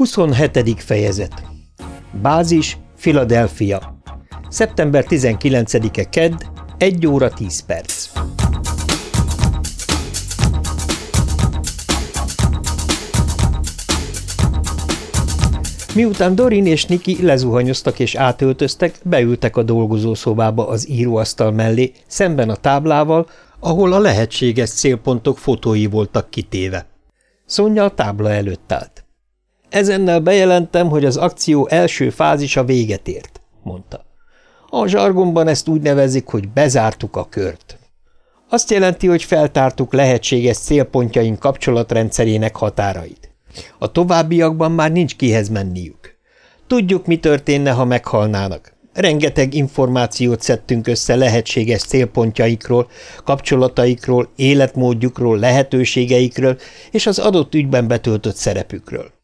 27. fejezet Bázis, Philadelphia Szeptember 19-e Kedd, 1 óra 10 perc Miután Dorin és Niki lezuhanyoztak és átöltöztek, beültek a dolgozószobába az íróasztal mellé, szemben a táblával, ahol a lehetséges célpontok fotói voltak kitéve. Szonya a tábla előtt állt. Ezennel bejelentem, hogy az akció első fázisa véget ért, mondta. A zsargonban ezt úgy nevezik, hogy bezártuk a kört. Azt jelenti, hogy feltártuk lehetséges célpontjaink kapcsolatrendszerének határait. A továbbiakban már nincs kihez menniük. Tudjuk, mi történne, ha meghalnának. Rengeteg információt szedtünk össze lehetséges célpontjaikról, kapcsolataikról, életmódjukról, lehetőségeikről és az adott ügyben betöltött szerepükről.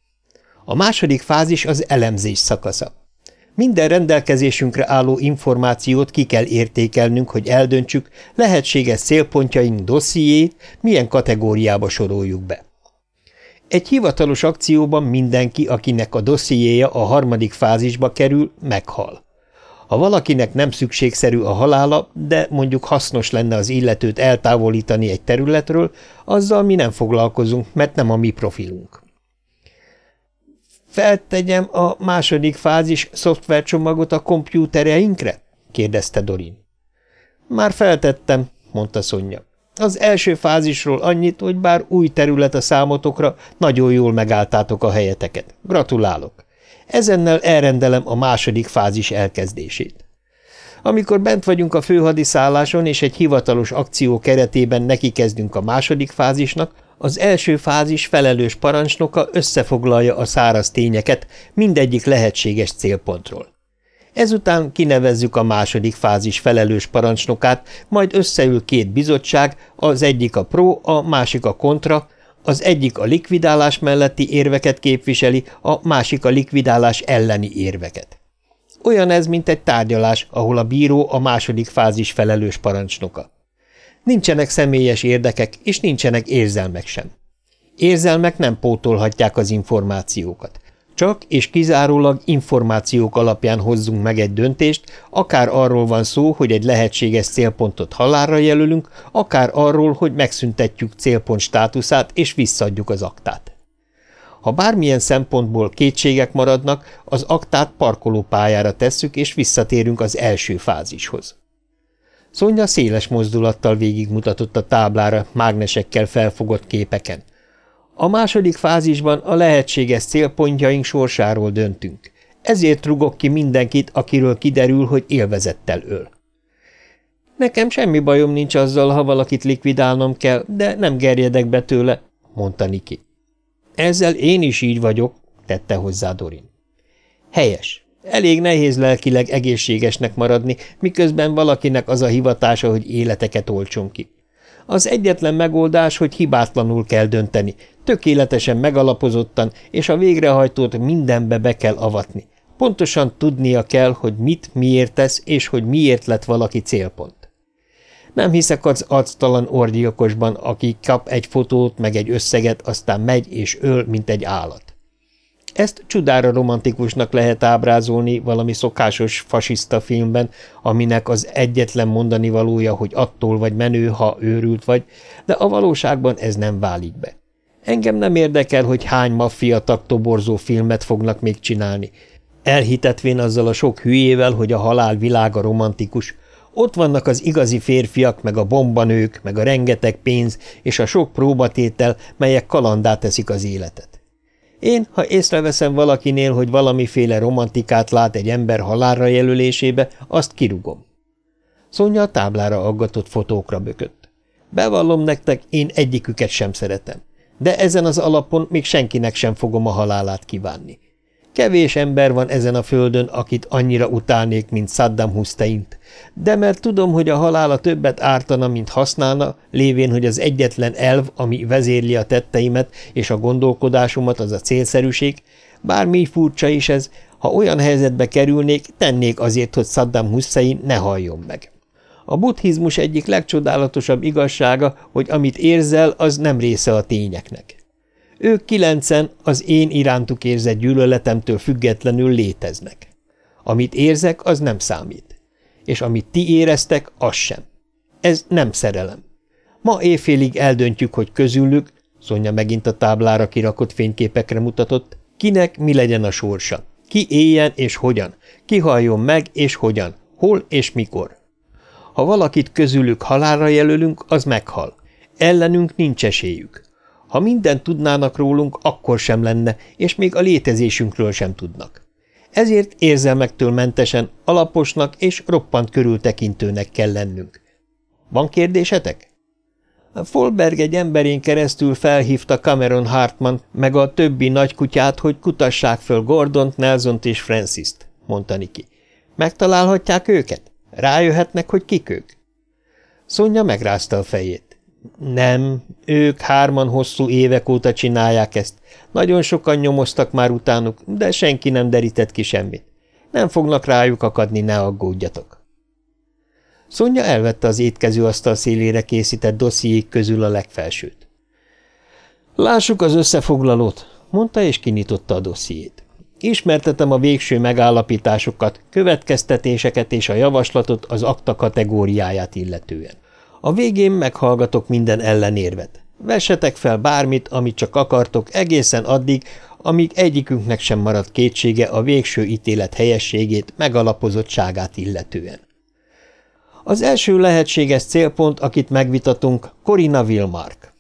A második fázis az elemzés szakasza. Minden rendelkezésünkre álló információt ki kell értékelnünk, hogy eldöntsük, lehetséges célpontjaink dossziét milyen kategóriába soroljuk be. Egy hivatalos akcióban mindenki, akinek a dossziéja a harmadik fázisba kerül, meghal. Ha valakinek nem szükségszerű a halála, de mondjuk hasznos lenne az illetőt eltávolítani egy területről, azzal mi nem foglalkozunk, mert nem a mi profilunk. Feltegyem a második fázis szoftvercsomagot a kompjútereinkre? kérdezte Dorin. Már feltettem, mondta Szonya. Az első fázisról annyit, hogy bár új terület a számotokra, nagyon jól megálltátok a helyeteket. Gratulálok. Ezennel elrendelem a második fázis elkezdését. Amikor bent vagyunk a főhadiszálláson, és egy hivatalos akció keretében neki kezdünk a második fázisnak, az első fázis felelős parancsnoka összefoglalja a száraz tényeket mindegyik lehetséges célpontról. Ezután kinevezzük a második fázis felelős parancsnokát, majd összeül két bizottság, az egyik a pro, a másik a kontra, az egyik a likvidálás melletti érveket képviseli, a másik a likvidálás elleni érveket. Olyan ez, mint egy tárgyalás, ahol a bíró a második fázis felelős parancsnoka. Nincsenek személyes érdekek, és nincsenek érzelmek sem. Érzelmek nem pótolhatják az információkat. Csak és kizárólag információk alapján hozzunk meg egy döntést, akár arról van szó, hogy egy lehetséges célpontot halálra jelölünk, akár arról, hogy megszüntetjük célpont státuszát és visszadjuk az aktát. Ha bármilyen szempontból kétségek maradnak, az aktát parkolópályára tesszük, és visszatérünk az első fázishoz. Szonya széles mozdulattal végigmutatott a táblára mágnesekkel felfogott képeken. A második fázisban a lehetséges célpontjaink sorsáról döntünk. Ezért rugok ki mindenkit, akiről kiderül, hogy élvezettel öl. Nekem semmi bajom nincs azzal, ha valakit likvidálnom kell, de nem gerjedek be tőle, mondta Niki. Ezzel én is így vagyok, tette hozzá Dorin. Helyes. Elég nehéz lelkileg egészségesnek maradni, miközben valakinek az a hivatása, hogy életeket oltson ki. Az egyetlen megoldás, hogy hibátlanul kell dönteni, tökéletesen megalapozottan, és a végrehajtót mindenbe be kell avatni. Pontosan tudnia kell, hogy mit, miért tesz, és hogy miért lett valaki célpont. Nem hiszek az arctalan orgyilkosban, aki kap egy fotót, meg egy összeget, aztán megy és öl, mint egy állat. Ezt csudára romantikusnak lehet ábrázolni valami szokásos fasiszta filmben, aminek az egyetlen mondani valója, hogy attól vagy menő, ha őrült vagy, de a valóságban ez nem válik be. Engem nem érdekel, hogy hány maffia taktoborzó filmet fognak még csinálni. Elhitetvén azzal a sok hülyével, hogy a halál világa romantikus, ott vannak az igazi férfiak, meg a bombanők, meg a rengeteg pénz és a sok próbatétel, melyek kalandá teszik az életet. Én, ha észreveszem valakinél, hogy valamiféle romantikát lát egy ember halálra jelölésébe, azt kirugom. Szonya a táblára aggatott fotókra bökött. Bevallom nektek, én egyiküket sem szeretem, de ezen az alapon még senkinek sem fogom a halálát kívánni. Kevés ember van ezen a földön, akit annyira utálnék, mint Saddam Husseint, de mert tudom, hogy a halála többet ártana, mint használna, lévén, hogy az egyetlen elv, ami vezérli a tetteimet és a gondolkodásomat, az a célszerűség, bármi furcsa is ez, ha olyan helyzetbe kerülnék, tennék azért, hogy Saddam Hussein ne halljon meg. A buddhizmus egyik legcsodálatosabb igazsága, hogy amit érzel, az nem része a tényeknek. Ők kilencen az én irántuk érzett gyűlöletemtől függetlenül léteznek. Amit érzek, az nem számít. És amit ti éreztek, az sem. Ez nem szerelem. Ma éjfélig eldöntjük, hogy közülük, Szonya megint a táblára kirakott fényképekre mutatott, kinek mi legyen a sorsa. Ki éljen és hogyan, ki halljon meg és hogyan, hol és mikor. Ha valakit közülük halálra jelölünk, az meghal. Ellenünk nincs esélyük. Ha mindent tudnának rólunk, akkor sem lenne, és még a létezésünkről sem tudnak. Ezért érzelmektől mentesen, alaposnak és roppant körültekintőnek kell lennünk. Van kérdésetek? Folberg egy emberén keresztül felhívta Cameron Hartman meg a többi nagykutyát, hogy kutassák föl Gordont, Nelsont és Francis-t, mondta Niki. Megtalálhatják őket? Rájöhetnek, hogy kik ők? Szonya megrázta a fejét. Nem, ők hárman hosszú évek óta csinálják ezt. Nagyon sokan nyomoztak már utánuk, de senki nem derített ki semmit. Nem fognak rájuk akadni, ne aggódjatok. Szonya elvette az étkezőasztal szélére készített dossziék közül a legfelsőt. Lássuk az összefoglalót, mondta és kinyitotta a dossziét. Ismertetem a végső megállapításokat, következtetéseket és a javaslatot az akta kategóriáját illetően. A végén meghallgatok minden ellenérvet. Vessetek fel bármit, amit csak akartok, egészen addig, amíg egyikünknek sem maradt kétsége a végső ítélet helyességét, megalapozottságát illetően. Az első lehetséges célpont, akit megvitatunk, Corina Wilmark.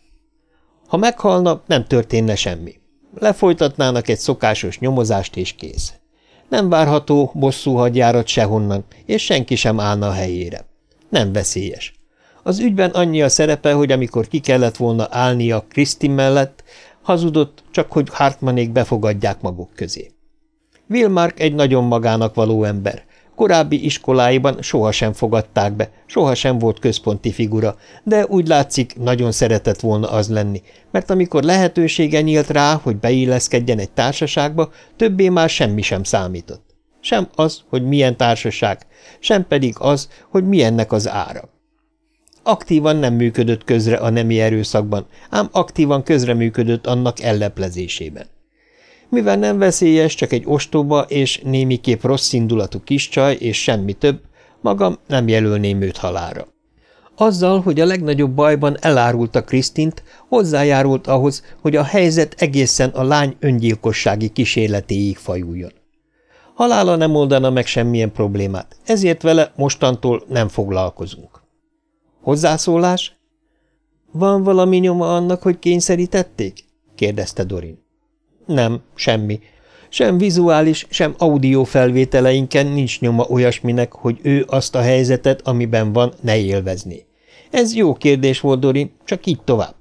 Ha meghalna, nem történne semmi. Lefolytatnának egy szokásos nyomozást, és kész. Nem várható bosszú hadjárat sehonnan, és senki sem állna a helyére. Nem veszélyes. Az ügyben annyi a szerepe, hogy amikor ki kellett volna állnia Krisztin mellett, hazudott, csak hogy Hartmanék befogadják maguk közé. Wilmark egy nagyon magának való ember. Korábbi iskoláiban sohasem fogadták be, sohasem volt központi figura, de úgy látszik, nagyon szeretett volna az lenni, mert amikor lehetősége nyílt rá, hogy beilleszkedjen egy társaságba, többé már semmi sem számított. Sem az, hogy milyen társaság, sem pedig az, hogy milyennek az ára. Aktívan nem működött közre a nemi erőszakban, ám aktívan közreműködött annak elleplezésében. Mivel nem veszélyes, csak egy ostoba és némiképp rossz indulatú kis csaj és semmi több, magam nem jelölném őt halára. Azzal, hogy a legnagyobb bajban elárulta Krisztint, hozzájárult ahhoz, hogy a helyzet egészen a lány öngyilkossági kísérletéig fajuljon. Halála nem oldana meg semmilyen problémát, ezért vele mostantól nem foglalkozunk. Hozzászólás? Van valami nyoma annak, hogy kényszerítették? kérdezte Dorin. Nem, semmi. Sem vizuális, sem audio felvételeinken nincs nyoma olyasminek, hogy ő azt a helyzetet, amiben van, ne élvezné. Ez jó kérdés volt, Dorin, csak így tovább.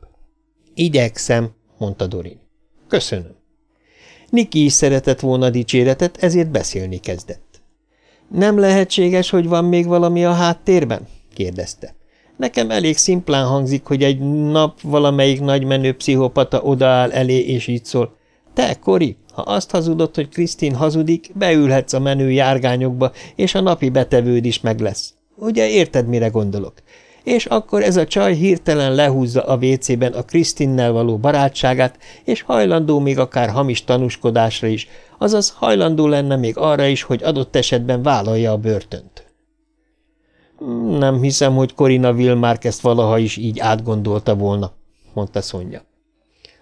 Igyekszem, mondta Dorin. Köszönöm. Niki is szeretett volna dicséretet, ezért beszélni kezdett. Nem lehetséges, hogy van még valami a háttérben? kérdezte. Nekem elég szimplán hangzik, hogy egy nap valamelyik nagymenő pszichopata odaáll elé, és így szól. Te, Kori, ha azt hazudod, hogy Krisztin hazudik, beülhetsz a menő járgányokba, és a napi betevőd is meg lesz. Ugye érted, mire gondolok? És akkor ez a csaj hirtelen lehúzza a vécében a Krisztinnel való barátságát, és hajlandó még akár hamis tanúskodásra is, azaz hajlandó lenne még arra is, hogy adott esetben vállalja a börtönt. Nem hiszem, hogy Corina Wilmark ezt valaha is így átgondolta volna, mondta Szonya.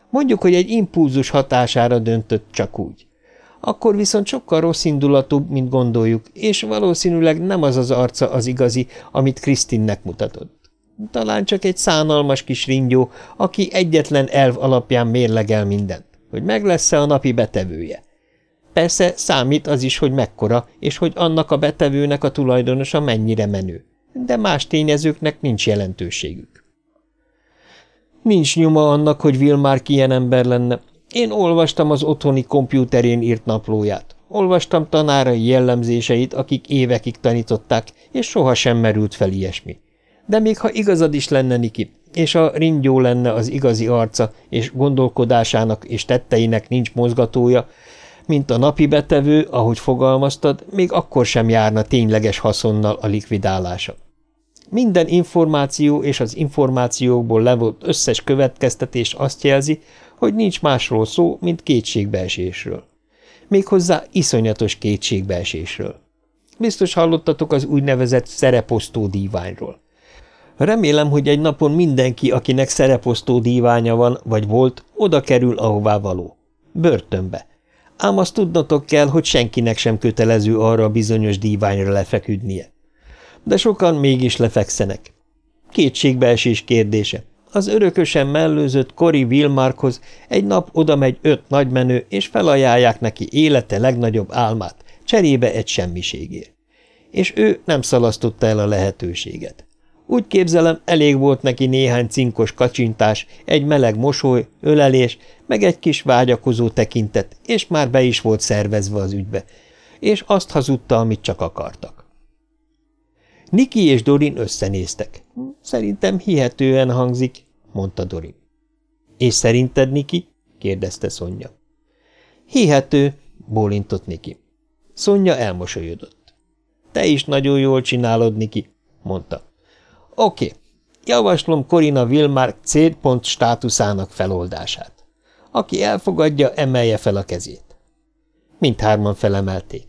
Mondjuk, hogy egy impulzus hatására döntött csak úgy. Akkor viszont sokkal rossz indulatúbb, mint gondoljuk, és valószínűleg nem az az arca az igazi, amit Krisztinnek mutatott. Talán csak egy szánalmas kis ringyó, aki egyetlen elv alapján mérlegel mindent, hogy meg lesz-e a napi betevője. Persze számít az is, hogy mekkora, és hogy annak a betevőnek a tulajdonosa mennyire menő. De más tényezőknek nincs jelentőségük. Nincs nyoma annak, hogy Vilmár ilyen ember lenne. Én olvastam az otthoni kompjúterén írt naplóját. Olvastam tanárai jellemzéseit, akik évekig tanították, és soha sem merült fel ilyesmi. De még ha igazad is lenne, Niki, és a ringyó lenne az igazi arca, és gondolkodásának és tetteinek nincs mozgatója, mint a napi betevő, ahogy fogalmaztad, még akkor sem járna tényleges haszonnal a likvidálása. Minden információ és az információkból levolt összes következtetés azt jelzi, hogy nincs másról szó, mint kétségbeesésről. Méghozzá iszonyatos kétségbeesésről. Biztos hallottatok az úgynevezett szereposztó díványról. Remélem, hogy egy napon mindenki, akinek szereposztó díványa van, vagy volt, oda kerül, ahová való. Börtönbe. Ám azt tudnotok kell, hogy senkinek sem kötelező arra a bizonyos díványra lefeküdnie. De sokan mégis lefekszenek. Kétségbeesés kérdése. Az örökösen mellőzött Kori Wilmarkhoz egy nap oda megy öt nagymenő, és felajánlják neki élete legnagyobb álmát, cserébe egy semmiségért. És ő nem szalasztotta el a lehetőséget. Úgy képzelem, elég volt neki néhány cinkos kacsintás, egy meleg mosoly, ölelés, meg egy kis vágyakozó tekintet, és már be is volt szervezve az ügybe, és azt hazudta, amit csak akartak. Niki és Dorin összenéztek. Szerintem hihetően hangzik, mondta Dorin. És szerinted, Niki? kérdezte Szonya. Hihető, bólintott Niki. Szonya elmosolyodott. Te is nagyon jól csinálod, Niki, mondta. Oké, javaslom Corina Wilmark célpont státuszának feloldását. Aki elfogadja, emelje fel a kezét. Mindhárman felemelték.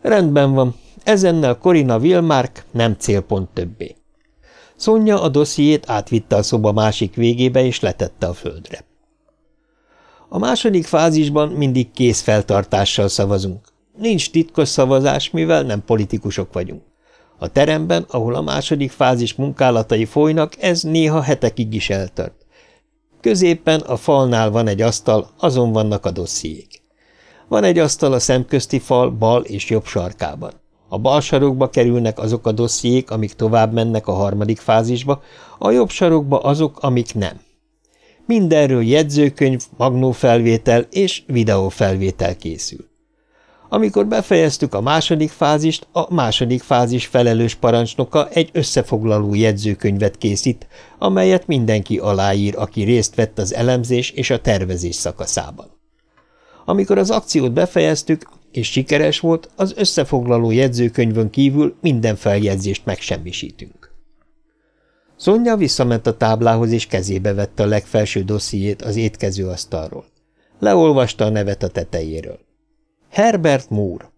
Rendben van, ezennel Corina Wilmark nem célpont többé. Szonya a dossziét átvitte a szoba másik végébe, és letette a földre. A második fázisban mindig készfeltartással szavazunk. Nincs titkos szavazás, mivel nem politikusok vagyunk. A teremben, ahol a második fázis munkálatai folynak, ez néha hetekig is eltart. Középen a falnál van egy asztal, azon vannak a dossziék. Van egy asztal a szemközti fal bal és jobb sarkában. A bal sarokba kerülnek azok a dossziék, amik tovább mennek a harmadik fázisba, a jobb sarokba azok, amik nem. Mindenről jegyzőkönyv, magnófelvétel és videófelvétel készül. Amikor befejeztük a második fázist, a második fázis felelős parancsnoka egy összefoglaló jegyzőkönyvet készít, amelyet mindenki aláír, aki részt vett az elemzés és a tervezés szakaszában. Amikor az akciót befejeztük, és sikeres volt, az összefoglaló jegyzőkönyvön kívül minden feljegyzést megsemmisítünk. Szonya visszament a táblához, és kezébe vette a legfelső dossziét az étkező asztalról. Leolvasta a nevet a tetejéről. Herbert Moore.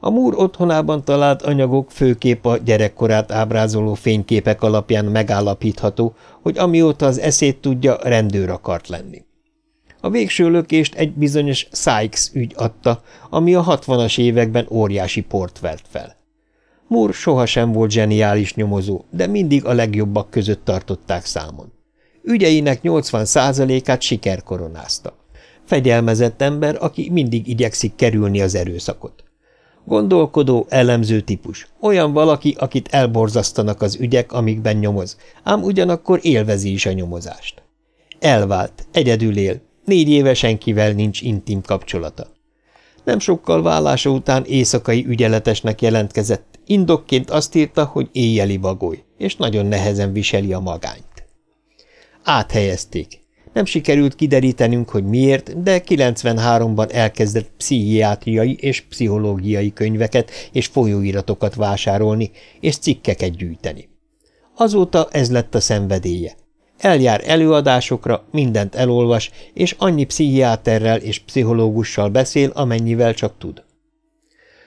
A Moore otthonában talált anyagok főképp a gyerekkorát ábrázoló fényképek alapján megállapítható, hogy amióta az eszét tudja, rendőr akart lenni. A végső lökést egy bizonyos Sykes ügy adta, ami a hatvanas években óriási port vert fel. Moore sohasem volt zseniális nyomozó, de mindig a legjobbak között tartották számon. Ügyeinek 80%-át siker koronázta. Fegyelmezett ember, aki mindig igyekszik kerülni az erőszakot. Gondolkodó, elemző típus. Olyan valaki, akit elborzasztanak az ügyek, amikben nyomoz, ám ugyanakkor élvezi is a nyomozást. Elvált, egyedül él, négy éve senkivel nincs intim kapcsolata. Nem sokkal vállása után éjszakai ügyeletesnek jelentkezett, indokként azt írta, hogy éjjeli bagoly, és nagyon nehezen viseli a magányt. Áthelyezték, nem sikerült kiderítenünk, hogy miért, de 93-ban elkezdett pszichiátriai és pszichológiai könyveket és folyóiratokat vásárolni, és cikkeket gyűjteni. Azóta ez lett a szenvedélye. Eljár előadásokra, mindent elolvas, és annyi pszichiáterrel és pszichológussal beszél, amennyivel csak tud.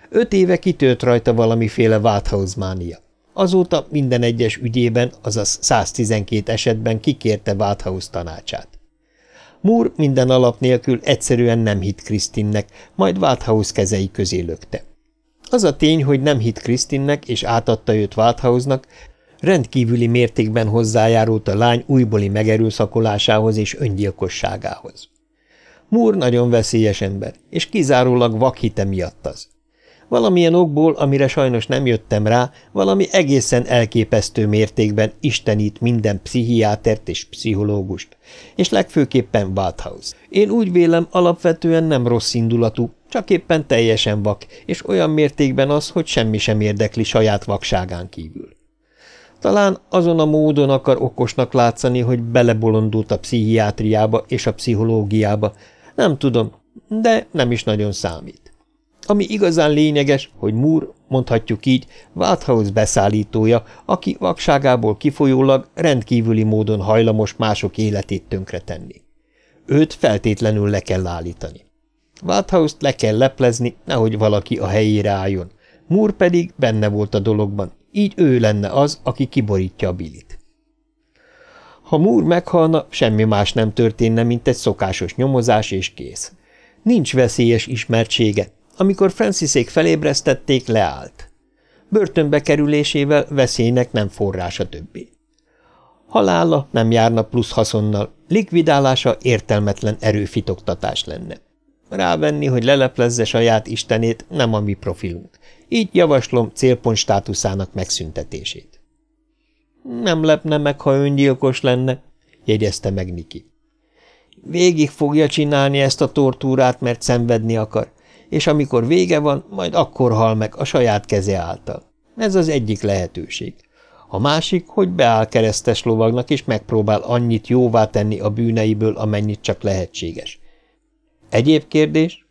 Öt éve kitört rajta valamiféle Walthausmánia. Azóta minden egyes ügyében, azaz 112 esetben kikérte Walthaus tanácsát. Moore minden alap nélkül egyszerűen nem hitt Krisztinnek, majd Walthouse kezei közé lökte. Az a tény, hogy nem hitt Krisztinnek és átadta őt Walthouse-nak, rendkívüli mértékben hozzájárult a lány újbóli megerőszakolásához és öngyilkosságához. Moore nagyon veszélyes ember, és kizárólag vakhite miatt az. Valamilyen okból, amire sajnos nem jöttem rá, valami egészen elképesztő mértékben istenít minden pszichiátert és pszichológust, és legfőképpen Walthouse. Én úgy vélem, alapvetően nem rossz indulatú, csak éppen teljesen vak, és olyan mértékben az, hogy semmi sem érdekli saját vakságán kívül. Talán azon a módon akar okosnak látszani, hogy belebolondult a pszichiátriába és a pszichológiába, nem tudom, de nem is nagyon számít. Ami igazán lényeges, hogy Moore, mondhatjuk így, Walthouse beszállítója, aki vakságából kifolyólag rendkívüli módon hajlamos mások életét tönkretenni. Őt feltétlenül le kell állítani. Walthouse-t le kell leplezni, nehogy valaki a helyére álljon. Moore pedig benne volt a dologban, így ő lenne az, aki kiborítja a bilit. Ha Moore meghalna, semmi más nem történne, mint egy szokásos nyomozás és kész. Nincs veszélyes ismertsége. Amikor Francisék felébresztették, leállt. Börtönbe kerülésével veszélynek nem forrása többé. Halála nem járna plusz haszonnal, likvidálása értelmetlen erőfitoktatás lenne. Rávenni, hogy leleplezze saját istenét, nem a mi profilunk. Így javaslom célpont státuszának megszüntetését. Nem lepne meg, ha öngyilkos lenne, jegyezte meg Niki. Végig fogja csinálni ezt a tortúrát, mert szenvedni akar, és amikor vége van, majd akkor hal meg a saját keze által. Ez az egyik lehetőség. A másik, hogy beáll keresztes lovagnak, és megpróbál annyit jóvá tenni a bűneiből, amennyit csak lehetséges. Egyéb kérdés?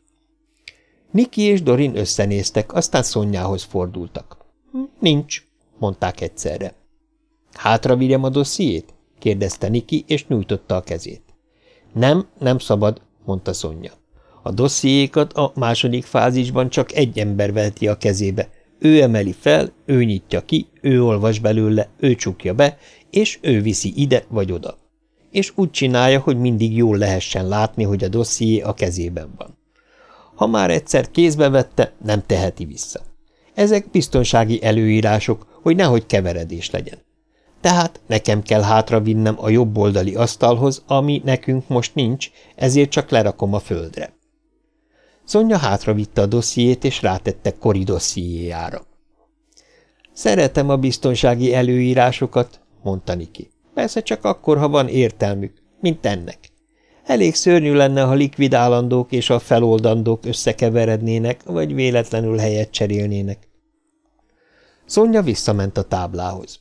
Niki és Dorin összenéztek, aztán Szonyához fordultak. Hm, nincs, mondták egyszerre. Hátra vigyem a dossziét? kérdezte Niki, és nyújtotta a kezét. Nem, nem szabad, mondta Szonya. A dossziékat a második fázisban csak egy ember veheti a kezébe. Ő emeli fel, ő nyitja ki, ő olvas belőle, ő csukja be, és ő viszi ide vagy oda. És úgy csinálja, hogy mindig jól lehessen látni, hogy a dosszié a kezében van. Ha már egyszer kézbe vette, nem teheti vissza. Ezek biztonsági előírások, hogy nehogy keveredés legyen. Tehát nekem kell hátra vinnem a jobb oldali asztalhoz, ami nekünk most nincs, ezért csak lerakom a földre. Szonya hátra vitte a dossziét, és rátette Kori dossziéjára. Szeretem a biztonsági előírásokat, mondta Niki. Persze csak akkor, ha van értelmük, mint ennek. Elég szörnyű lenne, ha likvidálandók és a feloldandók összekeverednének, vagy véletlenül helyet cserélnének. Szonya visszament a táblához.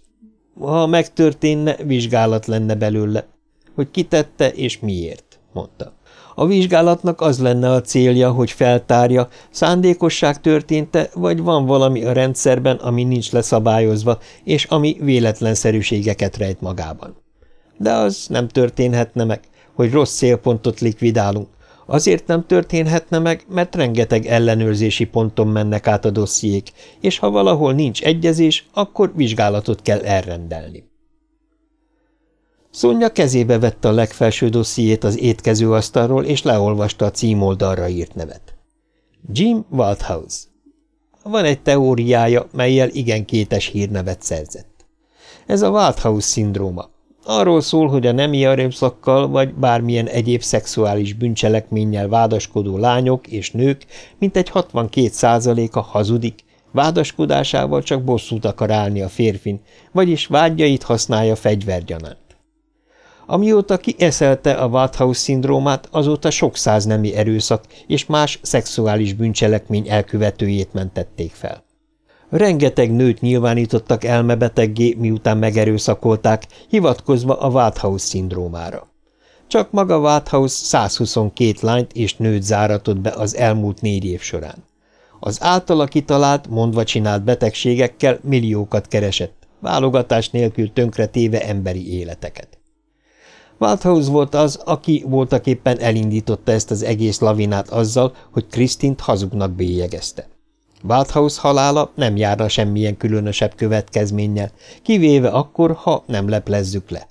Ha megtörténne, vizsgálat lenne belőle, hogy kitette és miért, mondta. A vizsgálatnak az lenne a célja, hogy feltárja, szándékosság történte, vagy van valami a rendszerben, ami nincs leszabályozva, és ami véletlenszerűségeket rejt magában. De az nem történhetne meg, hogy rossz célpontot likvidálunk. Azért nem történhetne meg, mert rengeteg ellenőrzési ponton mennek át a dossziék, és ha valahol nincs egyezés, akkor vizsgálatot kell elrendelni. Szonya kezébe vette a legfelső dossziét az étkezőasztalról, és leolvasta a címoldalra írt nevet. Jim Waldhouse. Van egy teóriája, melyel igen kétes hírnevet szerzett. Ez a Waldhouse-szindróma. Arról szól, hogy a nemi erőszakkal vagy bármilyen egyéb szexuális bűncselekménnyel vádaskodó lányok és nők mintegy 62 százaléka hazudik, vádaskodásával csak bosszút akar állni a férfin, vagyis vágyait használja fegyvergyanánt. Amióta kieszelte a Walthouse-szindrómát, azóta sok száz nemi erőszak és más szexuális bűncselekmény elkövetőjét mentették fel. Rengeteg nőt nyilvánítottak elmebeteggé, miután megerőszakolták, hivatkozva a Walthouse-szindrómára. Csak maga Walthouse 122 lányt és nőt záratott be az elmúlt négy év során. Az általa kitalált, mondva csinált betegségekkel milliókat keresett, válogatás nélkül tönkretéve emberi életeket. Walthouse volt az, aki voltaképpen elindította ezt az egész lavinát azzal, hogy Krisztint hazugnak bélyegezte. Walthouse halála nem járna semmilyen különösebb következménnyel, kivéve akkor, ha nem leplezzük le.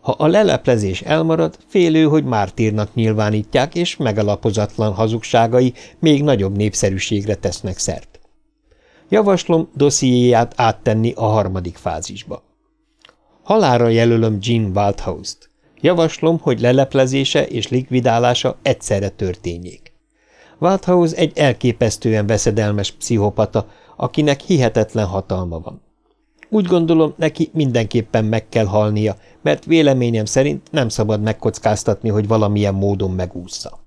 Ha a leleplezés elmarad, félő, hogy mártírnak nyilvánítják, és megalapozatlan hazugságai még nagyobb népszerűségre tesznek szert. Javaslom dossziéját áttenni a harmadik fázisba. Halára jelölöm Jean Waldhouse-t. Javaslom, hogy leleplezése és likvidálása egyszerre történjék. Walthouse egy elképesztően veszedelmes pszichopata, akinek hihetetlen hatalma van. Úgy gondolom, neki mindenképpen meg kell halnia, mert véleményem szerint nem szabad megkockáztatni, hogy valamilyen módon megúszza.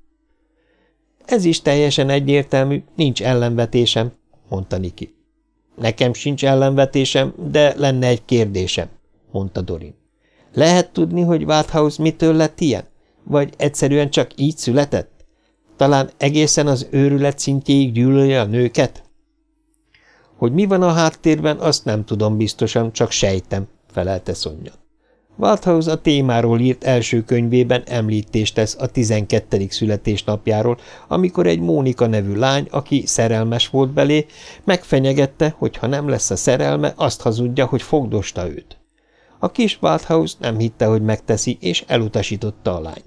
Ez is teljesen egyértelmű, nincs ellenvetésem, mondta Niki. Nekem sincs ellenvetésem, de lenne egy kérdésem, mondta Dorin. Lehet tudni, hogy Walthouse mitől lett ilyen? Vagy egyszerűen csak így született? Talán egészen az őrület szintjéig gyűlöli a nőket? Hogy mi van a háttérben, azt nem tudom biztosan, csak sejtem, felelte Szonya. Walthouse a témáról írt első könyvében említést tesz a 12. születésnapjáról, amikor egy Mónika nevű lány, aki szerelmes volt belé, megfenyegette, hogy ha nem lesz a szerelme, azt hazudja, hogy fogdosta őt. A kis Walthouse nem hitte, hogy megteszi, és elutasította a lányt.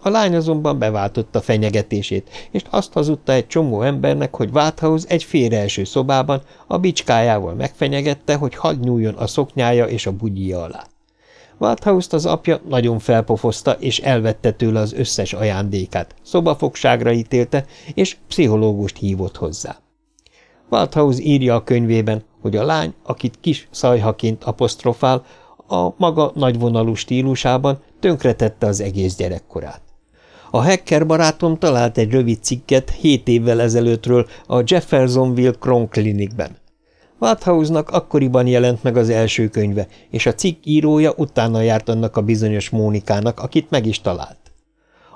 A lány azonban beváltotta fenyegetését, és azt hazudta egy csomó embernek, hogy Walthouse egy félreeső szobában a bicskájával megfenyegette, hogy hadd nyúljon a szoknyája és a bugyja alá. Walthouse-t az apja nagyon felpofozta, és elvette tőle az összes ajándékát, szobafogságra ítélte, és pszichológust hívott hozzá. Walthouse írja a könyvében, hogy a lány, akit kis szajhaként apostrofál, a maga nagyvonalú stílusában tönkretette az egész gyerekkorát. A hacker barátom talált egy rövid cikket hét évvel ezelőttről a Jeffersonville Cron Clinicben. Wathouse-nak akkoriban jelent meg az első könyve, és a cikk írója utána járt annak a bizonyos Mónikának, akit meg is talált.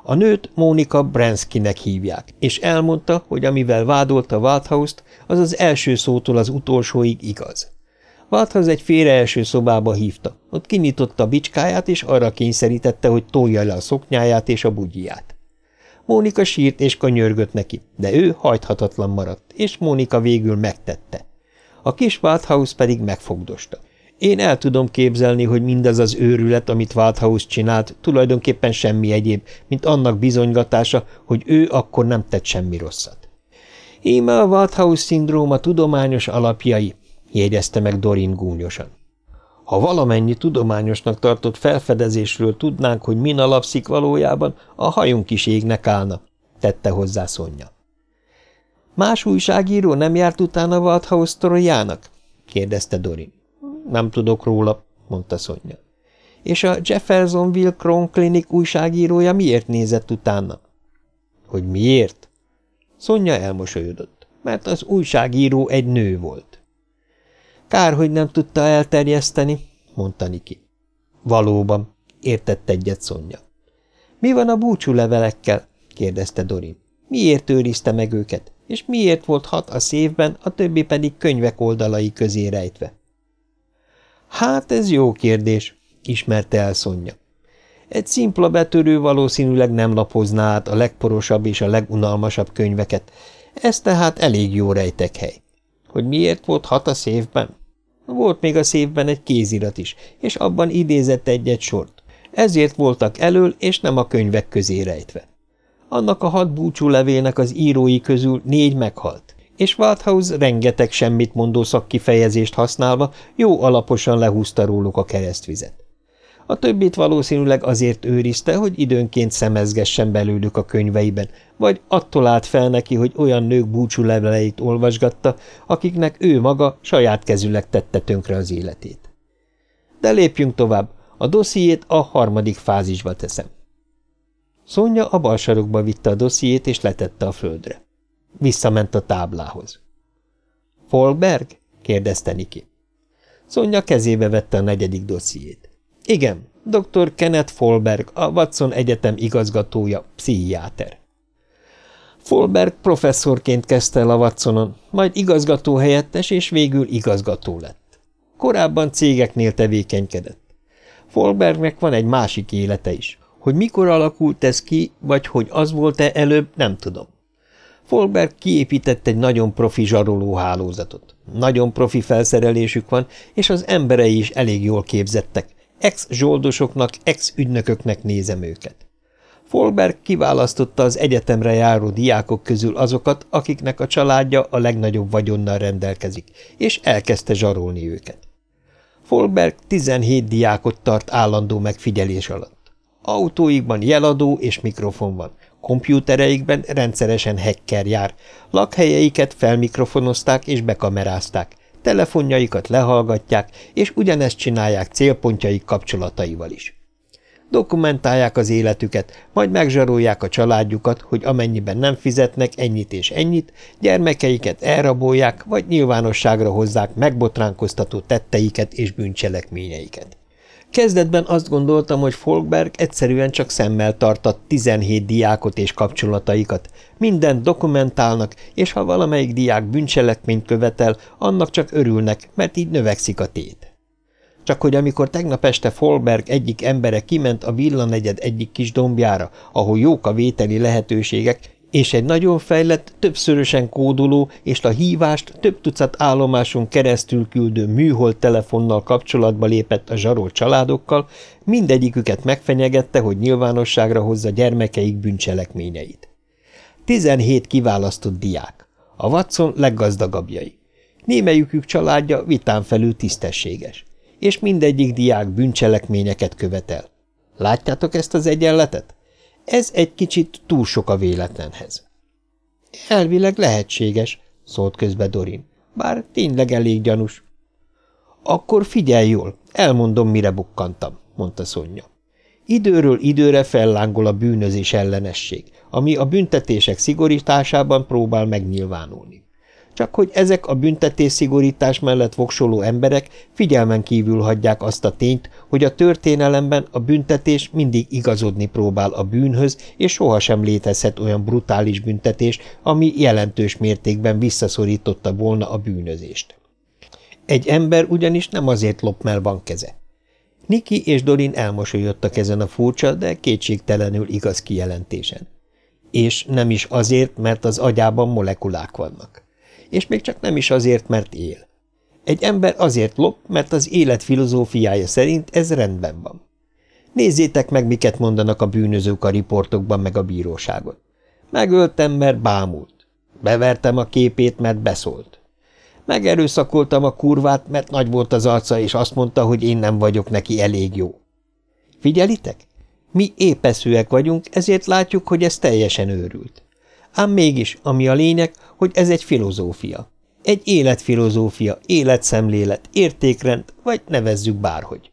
A nőt Mónika Branskynek hívják, és elmondta, hogy amivel vádolta Wathouse-t, az az első szótól az utolsóig igaz. Wathouse egy félreeső szobába hívta, ott kinyitotta a bicskáját, és arra kényszerítette, hogy tolja le a szoknyáját és a bugyját. Mónika sírt és kanyörgött neki, de ő hajthatatlan maradt, és Mónika végül megtette. A kis Walthouse pedig megfogdosta. Én el tudom képzelni, hogy mindez az őrület, amit Walthouse csinált, tulajdonképpen semmi egyéb, mint annak bizonygatása, hogy ő akkor nem tett semmi rosszat. Íme a Walthouse-szindróma tudományos alapjai, jegyezte meg Dorin gúnyosan. Ha valamennyi tudományosnak tartott felfedezésről tudnánk, hogy min alapszik valójában, a hajunk is égnek állna, tette hozzá Szonya. Más újságíró nem járt utána Walthouse sztoriának? kérdezte Dorin. Nem tudok róla, mondta Szonya. És a Jeffersonville Crown Clinic újságírója miért nézett utána? Hogy miért? Szonya elmosolyodott, mert az újságíró egy nő volt. Kár, hogy nem tudta elterjeszteni, mondta Niki. Valóban, értett egyet Szonya. Mi van a búcsú levelekkel? kérdezte Dorin. Miért őrizte meg őket, és miért volt hat a szívben, a többi pedig könyvek oldalai közé rejtve? Hát ez jó kérdés, ismerte el Szonya. Egy szimpla betörő valószínűleg nem lapozná át a legporosabb és a legunalmasabb könyveket, ez tehát elég jó rejtekhely. Hogy miért volt hat a szévben? Volt még a szívben egy kézirat is, és abban idézett egy-egy sort. Ezért voltak elől, és nem a könyvek közé rejtve. Annak a hat búcsú levélnek az írói közül négy meghalt, és Walthouse rengeteg semmit mondó szakkifejezést használva jó alaposan lehúzta róluk a keresztvizet. A többit valószínűleg azért őrizte, hogy időnként szemezgessen belőlük a könyveiben, vagy attól állt fel neki, hogy olyan nők búcsú leveleit olvasgatta, akiknek ő maga saját kezüleg tette tönkre az életét. De lépjünk tovább, a dossziét a harmadik fázisba teszem. Szonya a bal sarokba vitte a dossziét, és letette a földre. Visszament a táblához. – Folberg? – kérdezte Niki. Szonya kezébe vette a negyedik dossziét. – Igen, dr. Kenneth Folberg, a Watson Egyetem igazgatója, pszichiáter. Folberg professzorként kezdte el a Watsonon, majd igazgató helyettes, és végül igazgató lett. Korábban cégeknél tevékenykedett. Folbergnek van egy másik élete is. Hogy mikor alakult ez ki, vagy hogy az volt-e előbb, nem tudom. Folberg kiépített egy nagyon profi zsaroló hálózatot. Nagyon profi felszerelésük van, és az emberei is elég jól képzettek. Ex-zsoldosoknak, ex-ügynököknek nézem őket. Folberg kiválasztotta az egyetemre járó diákok közül azokat, akiknek a családja a legnagyobb vagyonnal rendelkezik, és elkezdte zsarolni őket. Folberg 17 diákot tart állandó megfigyelés alatt. Autóikban jeladó és mikrofon van, kompjútereikben rendszeresen hacker jár, lakhelyeiket felmikrofonozták és bekamerázták, telefonjaikat lehallgatják, és ugyanezt csinálják célpontjaik kapcsolataival is. Dokumentálják az életüket, majd megzsarolják a családjukat, hogy amennyiben nem fizetnek ennyit és ennyit, gyermekeiket elrabolják, vagy nyilvánosságra hozzák megbotránkoztató tetteiket és bűncselekményeiket. Kezdetben azt gondoltam, hogy Folkberg egyszerűen csak szemmel tartott 17 diákot és kapcsolataikat. Mindent dokumentálnak, és ha valamelyik diák bűncselekményt követel, annak csak örülnek, mert így növekszik a tét. Csak hogy amikor tegnap este Folberg egyik embere kiment a villanegyed egyik kis dombjára, ahol jók a vételi lehetőségek, és egy nagyon fejlett, többszörösen kódoló és a hívást több tucat állomáson keresztül küldő műhold telefonnal kapcsolatba lépett a zsarolt családokkal, mindegyiküket megfenyegette, hogy nyilvánosságra hozza gyermekeik bűncselekményeit. Tizenhét kiválasztott diák, a Watson leggazdagabbjai. Némelyikük családja vitán felül tisztességes, és mindegyik diák bűncselekményeket követel. Látjátok ezt az egyenletet? Ez egy kicsit túl sok a véletlenhez. Elvileg lehetséges, szólt közbe Dorin, bár tényleg elég gyanús. Akkor figyelj jól, elmondom, mire bukkantam, mondta Szonya. Időről időre fellángol a bűnözés ellenesség, ami a büntetések szigorításában próbál megnyilvánulni csak hogy ezek a büntetés szigorítás mellett voksoló emberek figyelmen kívül hagyják azt a tényt, hogy a történelemben a büntetés mindig igazodni próbál a bűnhöz, és sohasem létezhet olyan brutális büntetés, ami jelentős mértékben visszaszorította volna a bűnözést. Egy ember ugyanis nem azért lop, mert van keze. Niki és Dorin elmosolyodtak ezen a furcsa, de kétségtelenül igaz kijelentésen. És nem is azért, mert az agyában molekulák vannak és még csak nem is azért, mert él. Egy ember azért lop, mert az élet filozófiája szerint ez rendben van. Nézzétek meg, miket mondanak a bűnözők a riportokban meg a bíróságon. Megöltem, mert bámult. Bevertem a képét, mert beszólt. Megerőszakoltam a kurvát, mert nagy volt az arca, és azt mondta, hogy én nem vagyok neki elég jó. Figyelitek? Mi épeszűek vagyunk, ezért látjuk, hogy ez teljesen őrült. Ám mégis, ami a lényeg, hogy ez egy filozófia. Egy életfilozófia, életszemlélet, értékrend, vagy nevezzük bárhogy.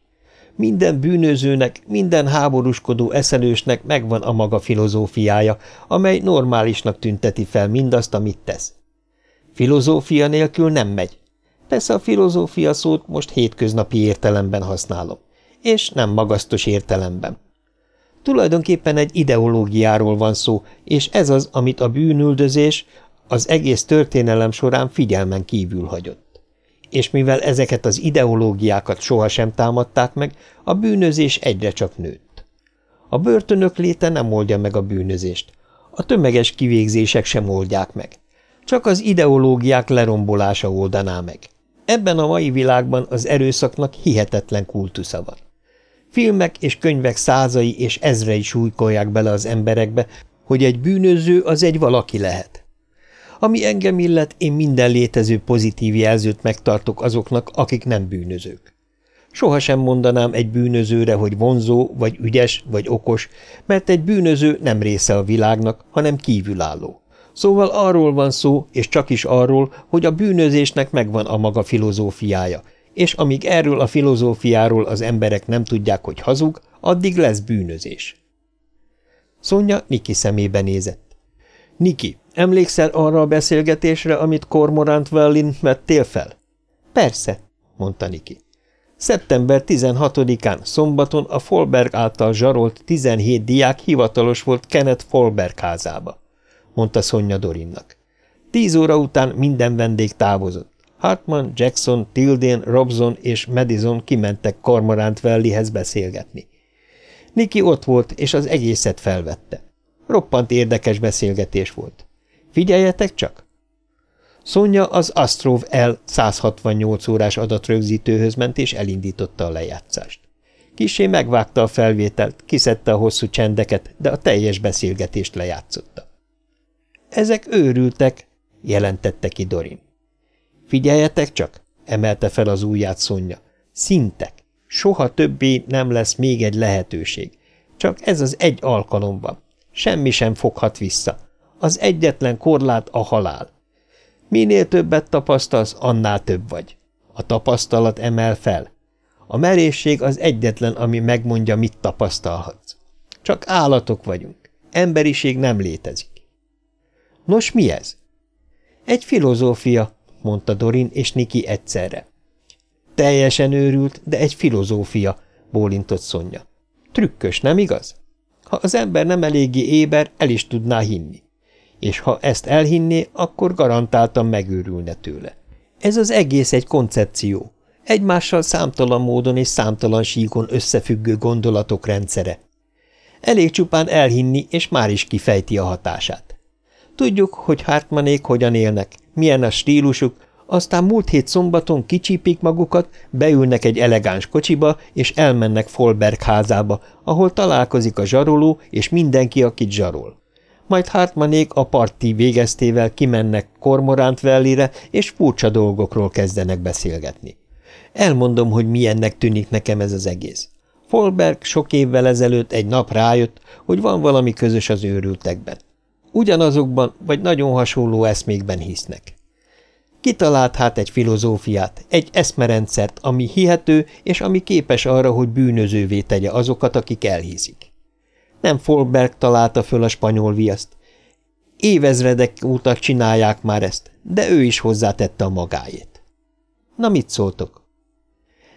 Minden bűnözőnek, minden háborúskodó eszelősnek megvan a maga filozófiája, amely normálisnak tünteti fel mindazt, amit tesz. Filozófia nélkül nem megy. Persze a filozófia szót most hétköznapi értelemben használom, és nem magasztos értelemben. Tulajdonképpen egy ideológiáról van szó, és ez az, amit a bűnüldözés az egész történelem során figyelmen kívül hagyott. És mivel ezeket az ideológiákat sohasem támadták meg, a bűnözés egyre csak nőtt. A börtönök léte nem oldja meg a bűnözést, a tömeges kivégzések sem oldják meg. Csak az ideológiák lerombolása oldaná meg. Ebben a mai világban az erőszaknak hihetetlen kultusza van. Filmek és könyvek százai és ezrei súlykolják bele az emberekbe, hogy egy bűnöző az egy valaki lehet. Ami engem illet, én minden létező pozitív jelzőt megtartok azoknak, akik nem bűnözők. Sohasem mondanám egy bűnözőre, hogy vonzó, vagy ügyes, vagy okos, mert egy bűnöző nem része a világnak, hanem kívülálló. Szóval arról van szó, és csak is arról, hogy a bűnözésnek megvan a maga filozófiája, és amíg erről a filozófiáról az emberek nem tudják, hogy hazug, addig lesz bűnözés. Szonya Niki szemébe nézett. Niki, emlékszel arra a beszélgetésre, amit Cormorant Vallin vettél fel? Persze, mondta Niki. Szeptember 16-án szombaton a Folberg által zsarolt 17 diák hivatalos volt Kenneth Folberg házába, mondta Szonya Dorinnak. Tíz óra után minden vendég távozott. Hartman, Jackson, Tilden, Robson és Madison kimentek Cormorant Valleyhez beszélgetni. Niki ott volt, és az egészet felvette. Roppant érdekes beszélgetés volt. Figyeljetek csak! Szonya az Astrov L 168 órás adatrögzítőhöz ment, és elindította a lejátszást. Kisé megvágta a felvételt, kiszedte a hosszú csendeket, de a teljes beszélgetést lejátszotta. – Ezek őrültek, jelentette ki Dorin. Figyeljetek csak, emelte fel az ujját Szonya. Szintek. Soha többé nem lesz még egy lehetőség. Csak ez az egy alkalom van. Semmi sem foghat vissza. Az egyetlen korlát a halál. Minél többet tapasztalsz, annál több vagy. A tapasztalat emel fel. A merészség az egyetlen, ami megmondja, mit tapasztalhatsz. Csak állatok vagyunk. Emberiség nem létezik. Nos, mi ez? Egy filozófia, mondta Dorin és Niki egyszerre. Teljesen őrült, de egy filozófia, bólintott Szonya. Trükkös, nem igaz? Ha az ember nem eléggé éber, el is tudná hinni. És ha ezt elhinné, akkor garantáltan megőrülne tőle. Ez az egész egy koncepció. Egymással számtalan módon és számtalan síkon összefüggő gondolatok rendszere. Elég csupán elhinni, és már is kifejti a hatását. Tudjuk, hogy Hartmanék hogyan élnek, milyen a stílusuk, aztán múlt hét szombaton kicsípik magukat, beülnek egy elegáns kocsiba, és elmennek Folberg házába, ahol találkozik a zsaroló és mindenki, akit zsarol. Majd Hartmanék a parti végeztével kimennek Kormoránt Vallire, és furcsa dolgokról kezdenek beszélgetni. Elmondom, hogy milyennek tűnik nekem ez az egész. Folberg sok évvel ezelőtt egy nap rájött, hogy van valami közös az őrültekben. Ugyanazokban, vagy nagyon hasonló eszmékben hisznek. Kitalált hát egy filozófiát, egy eszmerendszert, ami hihető, és ami képes arra, hogy bűnözővé tegye azokat, akik elhiszik. Nem Folberg találta föl a spanyol viaszt. Évezredek óta csinálják már ezt, de ő is hozzátette a magáét. Na mit szóltok?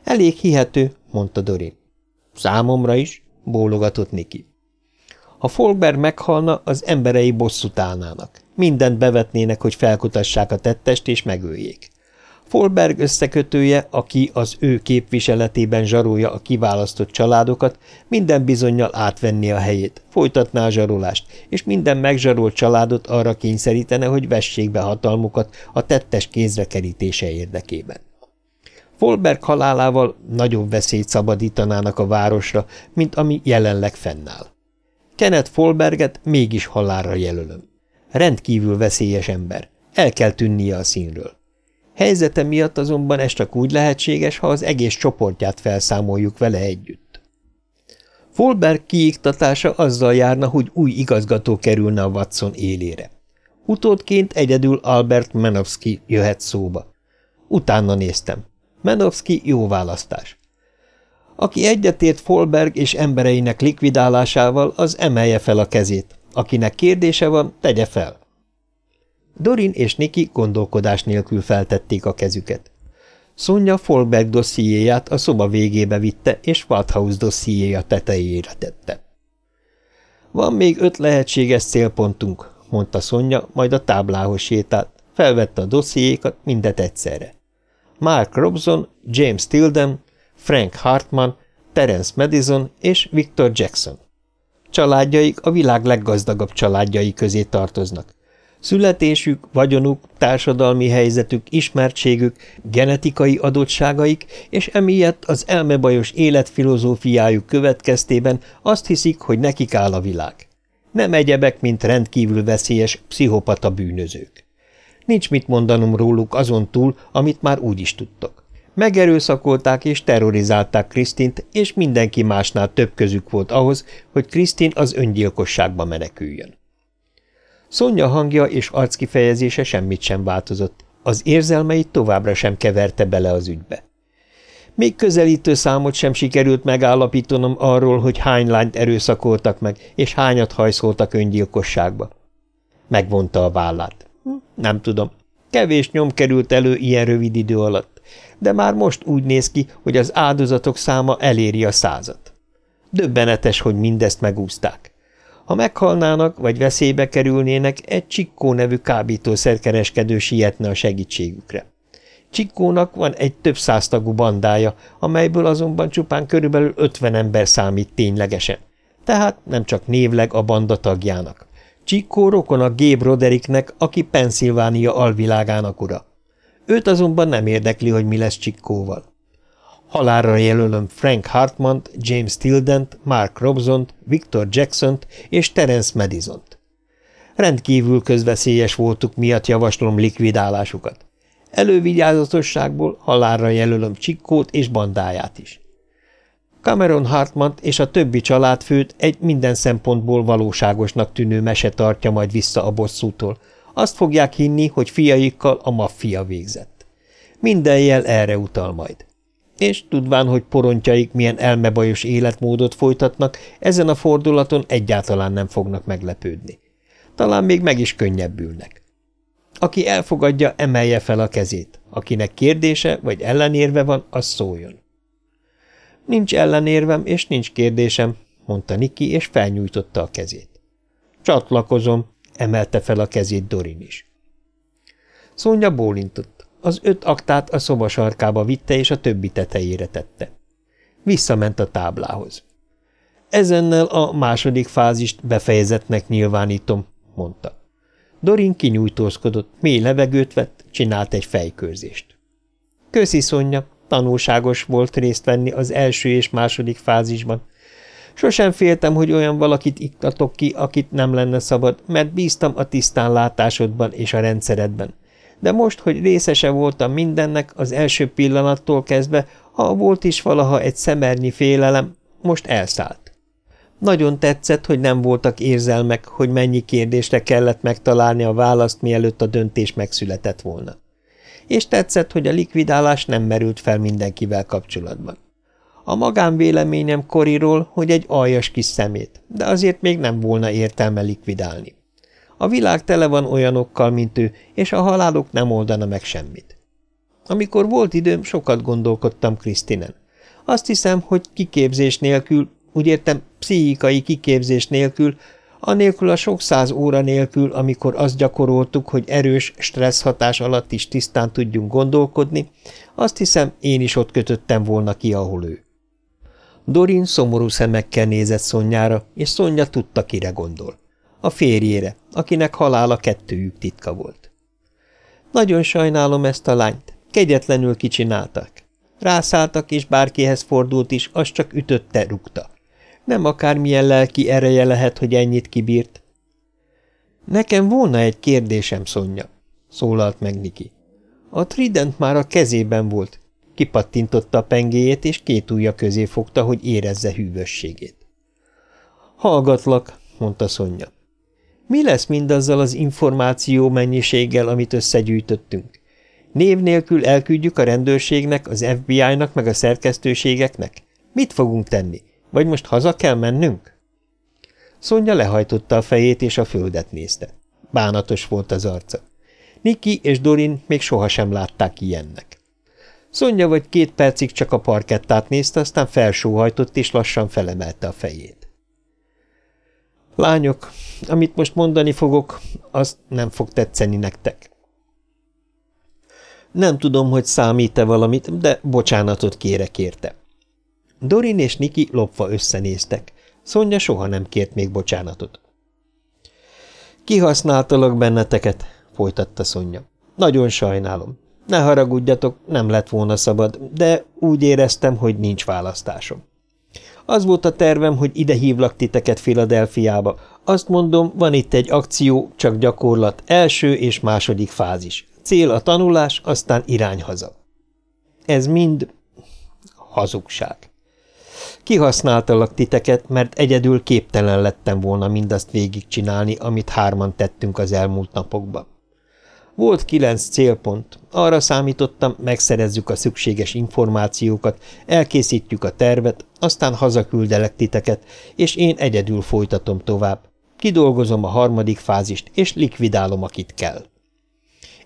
Elég hihető, mondta Dorin. Számomra is, bólogatott Niki. Ha Folberg meghalna, az emberei bosszút állnának. Mindent bevetnének, hogy felkutassák a tettest és megöljék. Folberg összekötője, aki az ő képviseletében zsarolja a kiválasztott családokat, minden bizonyal átvenni a helyét, folytatná a zsarolást, és minden megzsarolt családot arra kényszerítene, hogy vessék be hatalmukat a tettes kézre kerítése érdekében. Folberg halálával nagyobb veszélyt szabadítanának a városra, mint ami jelenleg fennáll. Kenneth Folberget mégis halálra jelölöm. Rendkívül veszélyes ember. El kell tűnnie a színről. Helyzete miatt azonban ez csak úgy lehetséges, ha az egész csoportját felszámoljuk vele együtt. Folberg kiiktatása azzal járna, hogy új igazgató kerülne a Watson élére. Utódként egyedül Albert Menowski jöhet szóba. Utána néztem. Menowski jó választás. Aki egyetért Folberg és embereinek likvidálásával, az emelje fel a kezét. Akinek kérdése van, tegye fel. Dorin és Niki gondolkodás nélkül feltették a kezüket. Sonja Folberg dossziéját a szoba végébe vitte, és Walthouse dossziéja tetejére tette. Van még öt lehetséges célpontunk, mondta Sonja, majd a táblához sétált, felvette a dossziékat mindet egyszerre. Mark Robson, James Tilden, Frank Hartman, Terence Madison és Victor Jackson. Családjaik a világ leggazdagabb családjai közé tartoznak. Születésük, vagyonuk, társadalmi helyzetük, ismertségük, genetikai adottságaik, és emiatt az elmebajos életfilozófiájuk következtében azt hiszik, hogy nekik áll a világ. Nem egyebek, mint rendkívül veszélyes pszichopata bűnözők. Nincs mit mondanom róluk azon túl, amit már úgy is tudtok. Megerőszakolták és terrorizálták Krisztint, és mindenki másnál több közük volt ahhoz, hogy Krisztin az öngyilkosságba meneküljön. Szonya hangja és arckifejezése semmit sem változott, az érzelmeit továbbra sem keverte bele az ügybe. Még közelítő számot sem sikerült megállapítanom arról, hogy hány lányt erőszakoltak meg, és hányat hajszoltak öngyilkosságba. Megvonta a vállát. Hm, nem tudom. Kevés nyom került elő ilyen rövid idő alatt de már most úgy néz ki, hogy az áldozatok száma eléri a százat. Döbbenetes, hogy mindezt megúzták. Ha meghalnának, vagy veszélybe kerülnének, egy Csikkó nevű kábítószerkereskedő sietne a segítségükre. Csikkónak van egy több száztagú bandája, amelyből azonban csupán körülbelül ötven ember számít ténylegesen. Tehát nem csak névleg a banda tagjának. Csikkó rokon a Gabe Rodericknek, aki Pennsylvania alvilágának ura. Őt azonban nem érdekli, hogy mi lesz Csikkóval. Halálra jelölöm Frank Hartmant, James Tildent, Mark Robsont, Victor Jacksont és Terence Madisont. Rendkívül közveszélyes voltuk miatt javaslom likvidálásukat. Elővigyázatosságból halálra jelölöm Csikkót és bandáját is. Cameron Hartmant és a többi családfőt egy minden szempontból valóságosnak tűnő mese tartja majd vissza a bosszútól, azt fogják hinni, hogy fiaikkal a maffia végzett. Minden jel erre utal majd. És tudván, hogy porontjaik milyen elmebajos életmódot folytatnak, ezen a fordulaton egyáltalán nem fognak meglepődni. Talán még meg is könnyebbülnek. Aki elfogadja, emelje fel a kezét. Akinek kérdése vagy ellenérve van, az szóljon. Nincs ellenérvem, és nincs kérdésem, mondta Niki, és felnyújtotta a kezét. Csatlakozom, emelte fel a kezét Dorin is. Szónya bólintott. Az öt aktát a szoba sarkába vitte, és a többi tetejére tette. Visszament a táblához. Ezennel a második fázist befejezetnek nyilvánítom, mondta. Dorin kinyújtózkodott, mély levegőt vett, csinált egy fejkörzést. Köszi, Szonya, tanulságos volt részt venni az első és második fázisban. Sosem féltem, hogy olyan valakit iktatok ki, akit nem lenne szabad, mert bíztam a tisztán látásodban és a rendszeredben. De most, hogy részese voltam mindennek az első pillanattól kezdve, ha volt is valaha egy szemernyi félelem, most elszállt. Nagyon tetszett, hogy nem voltak érzelmek, hogy mennyi kérdésre kellett megtalálni a választ, mielőtt a döntés megszületett volna. És tetszett, hogy a likvidálás nem merült fel mindenkivel kapcsolatban. A magánvéleményem Koriról, hogy egy aljas kis szemét, de azért még nem volna értelme likvidálni. A világ tele van olyanokkal, mint ő, és a haláluk nem oldana meg semmit. Amikor volt időm, sokat gondolkodtam Krisztinen. Azt hiszem, hogy kiképzés nélkül, úgy értem, pszichikai kiképzés nélkül, anélkül a sok száz óra nélkül, amikor azt gyakoroltuk, hogy erős stressz hatás alatt is tisztán tudjunk gondolkodni, azt hiszem, én is ott kötöttem volna ki, ahol ő. Dorin szomorú szemekkel nézett Szonyára, és Szonya tudta, kire gondol. A férjére, akinek halála kettőjük titka volt. Nagyon sajnálom ezt a lányt, kegyetlenül kicsinálták. Rászálltak, és bárkihez fordult is, az csak ütötte, rúgta. Nem akármilyen lelki ereje lehet, hogy ennyit kibírt. Nekem volna egy kérdésem, Szonya, szólalt meg Niki. A trident már a kezében volt. Kipattintotta a pengéjét, és két ujja közé fogta, hogy érezze hűvösségét. Hallgatlak, mondta Szonya. Mi lesz mindazzal az információ mennyiséggel, amit összegyűjtöttünk? Név nélkül elküldjük a rendőrségnek, az FBI-nak meg a szerkesztőségeknek? Mit fogunk tenni? Vagy most haza kell mennünk? Szonya lehajtotta a fejét, és a földet nézte. Bánatos volt az arca. Niki és Dorin még sohasem látták ilyennek. Szonya vagy két percig csak a parkettát nézte, aztán felsóhajtott, és lassan felemelte a fejét. Lányok, amit most mondani fogok, az nem fog tetszeni nektek. Nem tudom, hogy számít-e valamit, de bocsánatot kérek érte. Dorin és Niki lopva összenéztek. Szonya soha nem kért még bocsánatot. Kihasználtalak benneteket, folytatta Szonya. Nagyon sajnálom. Ne haragudjatok, nem lett volna szabad, de úgy éreztem, hogy nincs választásom. Az volt a tervem, hogy ide hívlak titeket Filadelfiába. Azt mondom, van itt egy akció, csak gyakorlat, első és második fázis. Cél a tanulás, aztán irány haza. Ez mind hazugság. Kihasználtalak titeket, mert egyedül képtelen lettem volna mindazt végigcsinálni, amit hárman tettünk az elmúlt napokban. Volt kilenc célpont. Arra számítottam, megszerezzük a szükséges információkat, elkészítjük a tervet, aztán hazaküldelek titeket, és én egyedül folytatom tovább. Kidolgozom a harmadik fázist, és likvidálom, akit kell.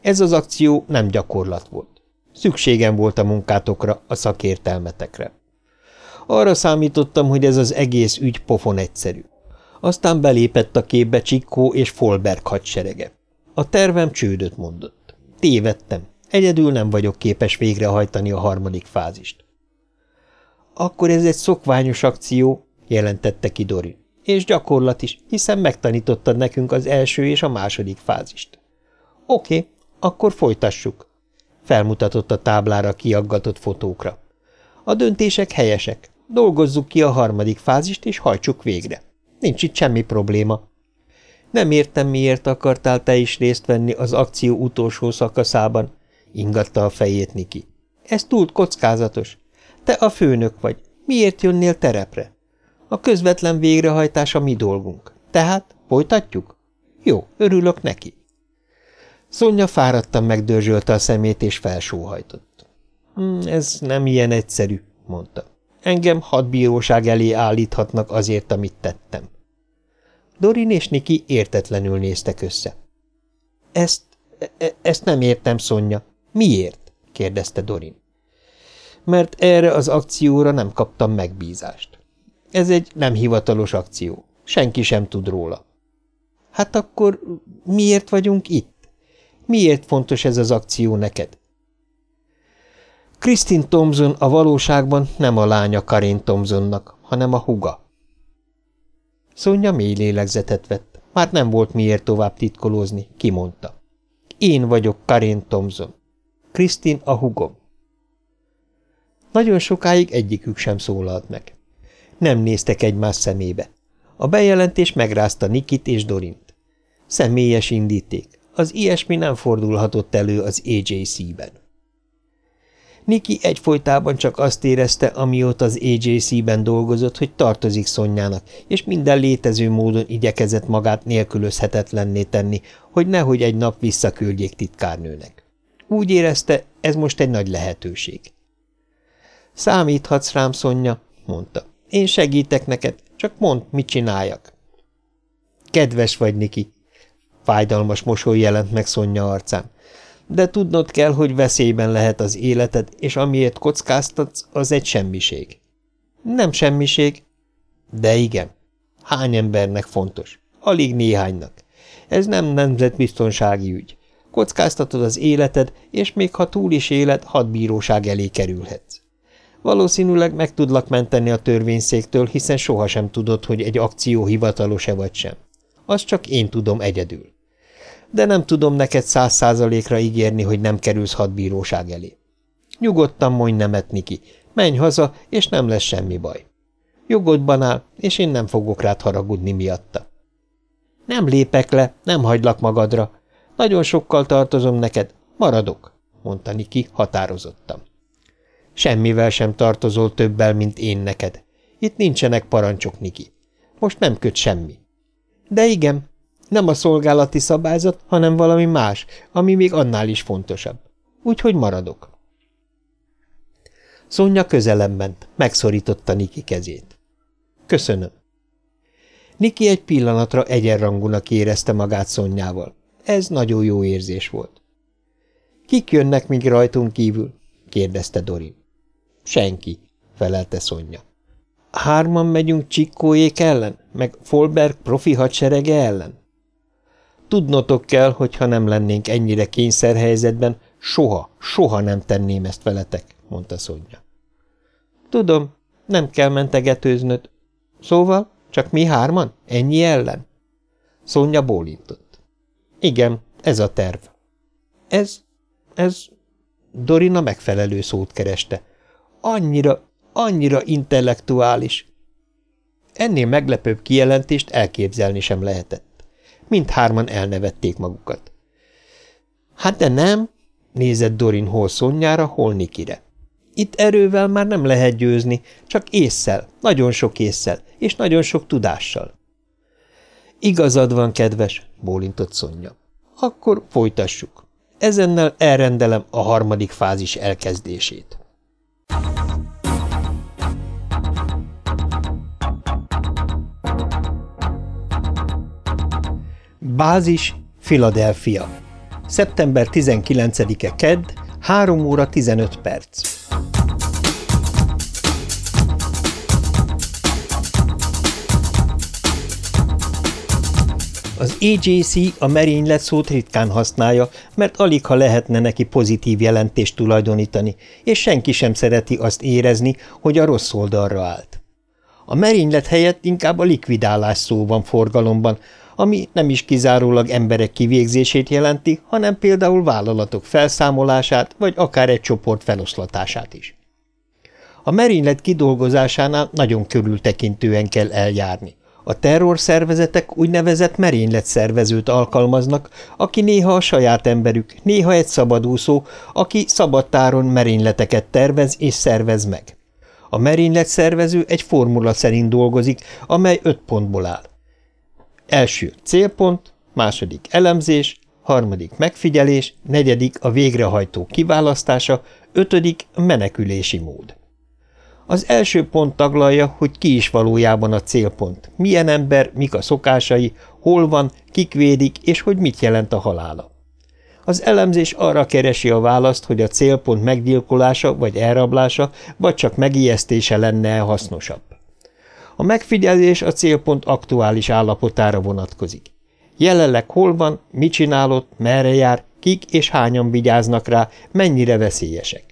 Ez az akció nem gyakorlat volt. Szükségem volt a munkátokra, a szakértelmetekre. Arra számítottam, hogy ez az egész ügy pofon egyszerű. Aztán belépett a képbe Csikkó és Folberg hadserege. A tervem csődöt mondott. Tévedtem. Egyedül nem vagyok képes végrehajtani a harmadik fázist. Akkor ez egy szokványos akció, jelentette ki Dori. És gyakorlat is, hiszen megtanítottad nekünk az első és a második fázist. Oké, akkor folytassuk. Felmutatott a táblára kiaggatott fotókra. A döntések helyesek. Dolgozzuk ki a harmadik fázist, és hajtsuk végre. Nincs itt semmi probléma. Nem értem, miért akartál te is részt venni az akció utolsó szakaszában, ingatta a fejét Niki. Ez túl kockázatos. Te a főnök vagy. Miért jönnél terepre? A közvetlen végrehajtás a mi dolgunk. Tehát folytatjuk? Jó, örülök neki. Szonya fáradtan megdörzsölte a szemét és felsóhajtott. Hm, ez nem ilyen egyszerű, mondta. Engem hadbíróság elé állíthatnak azért, amit tettem. Dorin és Niki értetlenül néztek össze. Ezt, e, ezt nem értem, Szonya. Miért? kérdezte Dorin. Mert erre az akcióra nem kaptam megbízást. Ez egy nem hivatalos akció. Senki sem tud róla. Hát akkor miért vagyunk itt? Miért fontos ez az akció neked? Kristin Thompson a valóságban nem a lánya Karin Thompsonnak, hanem a huga. Szonya mély lélegzetet vett. Már nem volt miért tovább titkolózni, kimondta. Én vagyok Karin Thompson. Kristin a hugom. Nagyon sokáig egyikük sem szólalt meg. Nem néztek egymás szemébe. A bejelentés megrázta Nikit és Dorint. Személyes indíték. Az ilyesmi nem fordulhatott elő az AJC-ben. Niki egyfolytában csak azt érezte, amióta az AJC-ben dolgozott, hogy tartozik Szonyának, és minden létező módon igyekezett magát nélkülözhetetlenné tenni, hogy nehogy egy nap visszaküldjék titkárnőnek. Úgy érezte, ez most egy nagy lehetőség. Számíthatsz rám, Szonya, mondta. Én segítek neked, csak mondd, mit csináljak. Kedves vagy, Niki. Fájdalmas mosoly jelent meg Szonya arcán de tudnod kell, hogy veszélyben lehet az életed, és amiért kockáztatsz, az egy semmiség. Nem semmiség, de igen. Hány embernek fontos? Alig néhánynak. Ez nem nemzetbiztonsági ügy. Kockáztatod az életed, és még ha túl is éled, hadbíróság elé kerülhetsz. Valószínűleg meg tudlak menteni a törvényszéktől, hiszen sohasem tudod, hogy egy akció hivatalos-e vagy sem. Azt csak én tudom egyedül de nem tudom neked száz százalékra ígérni, hogy nem kerülsz hadbíróság elé. Nyugodtan mondj nemet, Niki, menj haza, és nem lesz semmi baj. Jogodban áll, és én nem fogok rád haragudni miatta. Nem lépek le, nem hagylak magadra. Nagyon sokkal tartozom neked, maradok, mondta Niki határozottam. Semmivel sem tartozol többel, mint én neked. Itt nincsenek parancsok, Niki. Most nem köt semmi. De igen, nem a szolgálati szabályzat, hanem valami más, ami még annál is fontosabb. Úgyhogy maradok. Szonya közelem ment, megszorította Niki kezét. Köszönöm. Niki egy pillanatra egyenrangúnak érezte magát Szonyával. Ez nagyon jó érzés volt. Kik jönnek még rajtunk kívül? kérdezte Dorin. Senki, felelte Szonya. Hárman megyünk Csikkóék ellen, meg Folberg profi hadserege ellen? Tudnotok kell, hogy ha nem lennénk ennyire kényszerhelyzetben, soha, soha nem tenném ezt veletek, mondta Szonya. Tudom, nem kell mentegetőznöd. Szóval, csak mi hárman? Ennyi ellen? Szonya bólintott. Igen, ez a terv. Ez, ez... Dorina megfelelő szót kereste. Annyira, annyira intellektuális. Ennél meglepőbb kijelentést elképzelni sem lehetett. Mindhárman elnevették magukat. Hát de nem, nézett Dorin hol Szonyára, hol Nikire. Itt erővel már nem lehet győzni, csak észszel, nagyon sok észszel, és nagyon sok tudással. Igazad van, kedves, bólintott Szonya. Akkor folytassuk. Ezennel elrendelem a harmadik fázis elkezdését. Bázis, Philadelphia. Szeptember 19-e Kedd, 3 óra 15 perc. Az AJC a merénylet szót ritkán használja, mert alig ha lehetne neki pozitív jelentést tulajdonítani, és senki sem szereti azt érezni, hogy a rossz oldalra állt. A merénylet helyett inkább a likvidálás szó van forgalomban, ami nem is kizárólag emberek kivégzését jelenti, hanem például vállalatok felszámolását, vagy akár egy csoport feloszlatását is. A merénylet kidolgozásánál nagyon körültekintően kell eljárni. A terrorszervezetek úgynevezett merényletszervezőt alkalmaznak, aki néha a saját emberük, néha egy szabadúszó, aki szabadtáron merényleteket tervez és szervez meg. A merényletszervező egy formula szerint dolgozik, amely öt pontból áll. Első célpont, második elemzés, harmadik megfigyelés, negyedik a végrehajtó kiválasztása, ötödik menekülési mód. Az első pont taglalja, hogy ki is valójában a célpont, milyen ember, mik a szokásai, hol van, kik védik, és hogy mit jelent a halála. Az elemzés arra keresi a választ, hogy a célpont meggyilkolása vagy elrablása, vagy csak megijesztése lenne hasznosabb. A megfigyelés a célpont aktuális állapotára vonatkozik. Jelenleg hol van, mit csinálott, merre jár, kik és hányan vigyáznak rá, mennyire veszélyesek.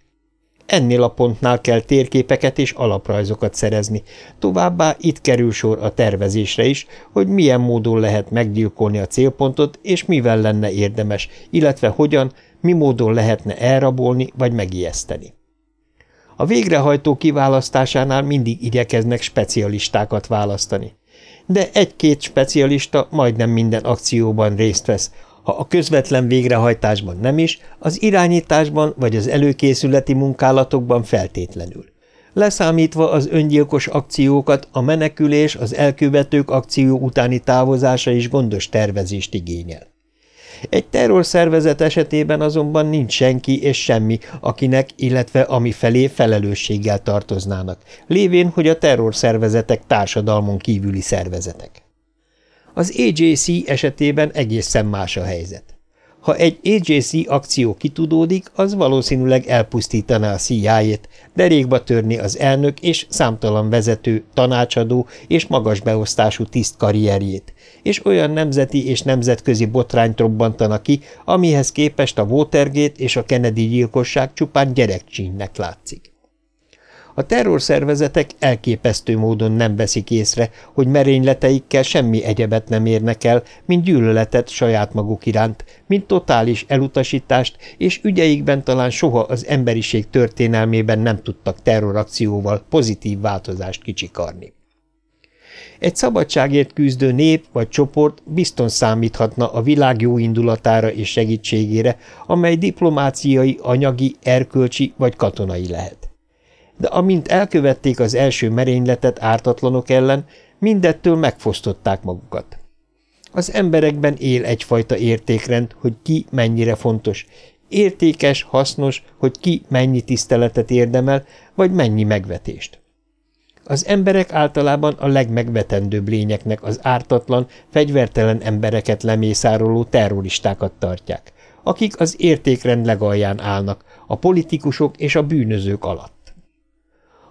Ennél a pontnál kell térképeket és alaprajzokat szerezni, továbbá itt kerül sor a tervezésre is, hogy milyen módon lehet meggyilkolni a célpontot, és mivel lenne érdemes, illetve hogyan, mi módon lehetne elrabolni vagy megijeszteni. A végrehajtó kiválasztásánál mindig igyekeznek specialistákat választani. De egy-két specialista majdnem minden akcióban részt vesz, ha a közvetlen végrehajtásban nem is, az irányításban vagy az előkészületi munkálatokban feltétlenül. Leszámítva az öngyilkos akciókat, a menekülés, az elkövetők akció utáni távozása is gondos tervezést igényel. Egy terrorszervezet esetében azonban nincs senki és semmi, akinek, illetve ami felé felelősséggel tartoznának, lévén, hogy a terrorszervezetek társadalmon kívüli szervezetek. Az AJC esetében egészen más a helyzet. Ha egy AJC akció kitudódik, az valószínűleg elpusztítaná a CIA-t, derékba törni az elnök és számtalan vezető, tanácsadó és magas beosztású tiszt karrierjét, és olyan nemzeti és nemzetközi botrányt robbantana ki, amihez képest a Watergate és a Kennedy gyilkosság csupán gyerekcsínynek látszik. A terrorszervezetek elképesztő módon nem veszik észre, hogy merényleteikkel semmi egyebet nem érnek el, mint gyűlöletet saját maguk iránt, mint totális elutasítást, és ügyeikben talán soha az emberiség történelmében nem tudtak terrorakcióval pozitív változást kicsikarni. Egy szabadságért küzdő nép vagy csoport bizton számíthatna a világ jó indulatára és segítségére, amely diplomáciai, anyagi, erkölcsi vagy katonai lehet de amint elkövették az első merényletet ártatlanok ellen, mindettől megfosztották magukat. Az emberekben él egyfajta értékrend, hogy ki mennyire fontos, értékes, hasznos, hogy ki mennyi tiszteletet érdemel, vagy mennyi megvetést. Az emberek általában a legmegvetendőbb lényeknek az ártatlan, fegyvertelen embereket lemészároló terroristákat tartják, akik az értékrend legalján állnak, a politikusok és a bűnözők alatt.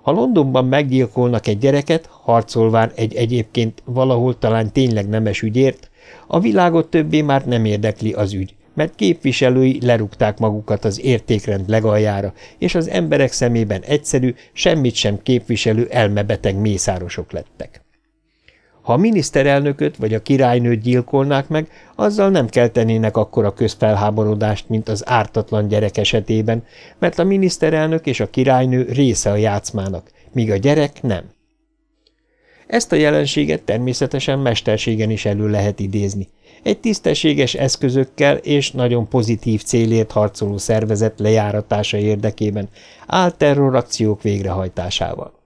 Ha Londonban meggyilkolnak egy gyereket, harcolván egy egyébként valahol talán tényleg nemes ügyért, a világot többé már nem érdekli az ügy, mert képviselői lerúgták magukat az értékrend legaljára, és az emberek szemében egyszerű, semmit sem képviselő elmebeteg mészárosok lettek. Ha a miniszterelnököt vagy a királynőt gyilkolnák meg, azzal nem keltenének akkora közfelháborodást, mint az ártatlan gyerek esetében, mert a miniszterelnök és a királynő része a játszmának, míg a gyerek nem. Ezt a jelenséget természetesen mesterségen is elő lehet idézni. Egy tisztességes eszközökkel és nagyon pozitív célért harcoló szervezet lejáratása érdekében, áll terrorakciók végrehajtásával.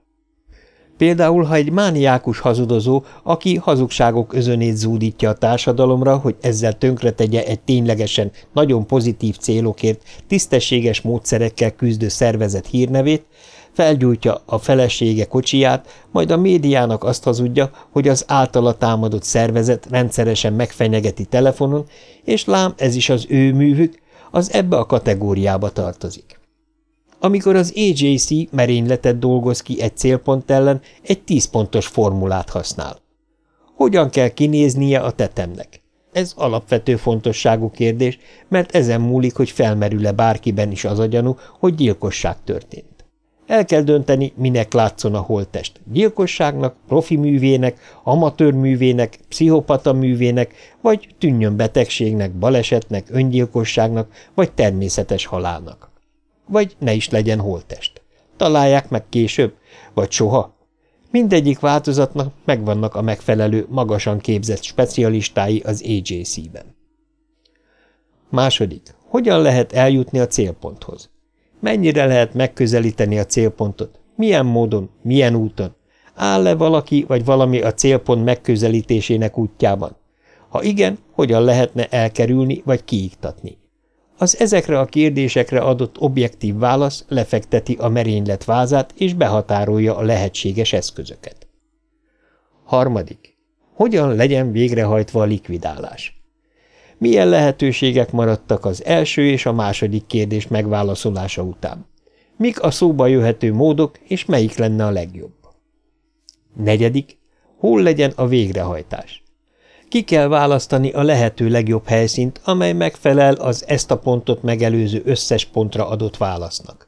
Például, ha egy mániákus hazudozó, aki hazugságok özönét zúdítja a társadalomra, hogy ezzel tönkretegye egy ténylegesen nagyon pozitív célokért tisztességes módszerekkel küzdő szervezet hírnevét, felgyújtja a felesége kocsiját, majd a médiának azt hazudja, hogy az általa támadott szervezet rendszeresen megfenyegeti telefonon, és lám ez is az ő művük, az ebbe a kategóriába tartozik. Amikor az AJC merényletet dolgoz ki egy célpont ellen, egy tízpontos formulát használ. Hogyan kell kinéznie a tetemnek? Ez alapvető fontosságú kérdés, mert ezen múlik, hogy felmerül-e bárkiben is az a gyanú, hogy gyilkosság történt. El kell dönteni, minek látszon a holttest. Gyilkosságnak, profi művének, amatőr művének, pszichopata művének, vagy tűnjön betegségnek, balesetnek, öngyilkosságnak, vagy természetes halálnak. Vagy ne is legyen holtest. Találják meg később, vagy soha. Mindegyik változatnak megvannak a megfelelő, magasan képzett specialistái az AJC-ben. Második. Hogyan lehet eljutni a célponthoz? Mennyire lehet megközelíteni a célpontot? Milyen módon? Milyen úton? Áll-e valaki vagy valami a célpont megközelítésének útjában? Ha igen, hogyan lehetne elkerülni vagy kiiktatni? Az ezekre a kérdésekre adott objektív válasz lefekteti a merénylet vázát és behatárolja a lehetséges eszközöket. Harmadik. Hogyan legyen végrehajtva a likvidálás? Milyen lehetőségek maradtak az első és a második kérdés megválaszolása után? Mik a szóba jöhető módok, és melyik lenne a legjobb? Negyedik. Hol legyen a végrehajtás? Ki kell választani a lehető legjobb helyszínt, amely megfelel az ezt a pontot megelőző összes pontra adott válasznak.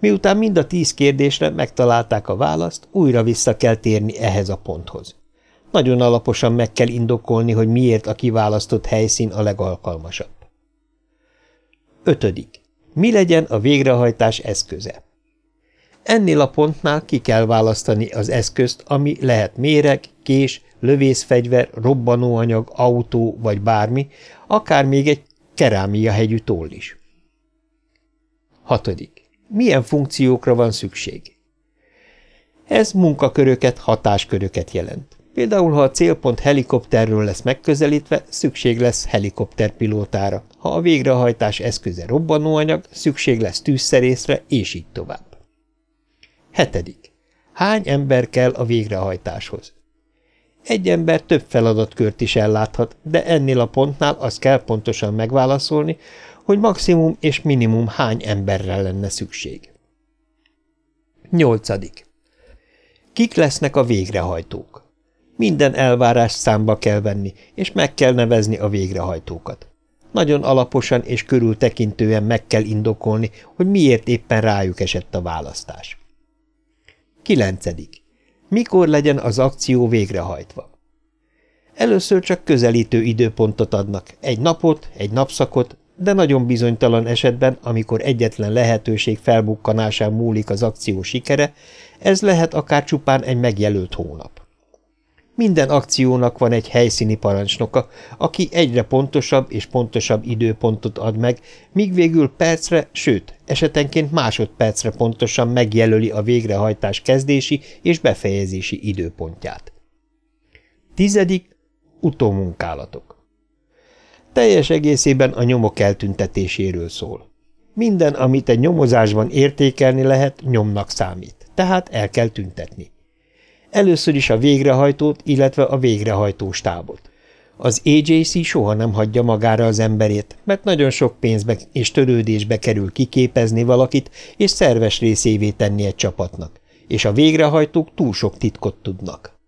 Miután mind a tíz kérdésre megtalálták a választ, újra vissza kell térni ehhez a ponthoz. Nagyon alaposan meg kell indokolni, hogy miért a kiválasztott helyszín a legalkalmasabb. Ötödik. Mi legyen a végrehajtás eszköze? Ennél a pontnál ki kell választani az eszközt, ami lehet méreg, kés, lövészfegyver, robbanóanyag, autó vagy bármi, akár még egy kerámiahegyű toll is. Hatodik. Milyen funkciókra van szükség? Ez munkaköröket, hatásköröket jelent. Például, ha a célpont helikopterről lesz megközelítve, szükség lesz helikopterpilótára, ha a végrehajtás eszköze robbanóanyag, szükség lesz tűzszerészre, és így tovább. Hetedik. Hány ember kell a végrehajtáshoz? Egy ember több feladatkört is elláthat, de ennél a pontnál azt kell pontosan megválaszolni, hogy maximum és minimum hány emberrel lenne szükség. Nyolcadik. Kik lesznek a végrehajtók? Minden elvárást számba kell venni, és meg kell nevezni a végrehajtókat. Nagyon alaposan és körültekintően meg kell indokolni, hogy miért éppen rájuk esett a választás. 9. Mikor legyen az akció végrehajtva? Először csak közelítő időpontot adnak, egy napot, egy napszakot, de nagyon bizonytalan esetben, amikor egyetlen lehetőség felbukkanásán múlik az akció sikere, ez lehet akár csupán egy megjelölt hónap. Minden akciónak van egy helyszíni parancsnoka, aki egyre pontosabb és pontosabb időpontot ad meg, míg végül percre, sőt, esetenként másodpercre pontosan megjelöli a végrehajtás kezdési és befejezési időpontját. Tizedik, utómunkálatok. Teljes egészében a nyomok eltüntetéséről szól. Minden, amit egy nyomozásban értékelni lehet, nyomnak számít, tehát el kell tüntetni. Először is a végrehajtót, illetve a végrehajtó stábot. Az AJC soha nem hagyja magára az emberét, mert nagyon sok pénzbe és törődésbe kerül kiképezni valakit és szerves részévé tenni egy csapatnak, és a végrehajtók túl sok titkot tudnak.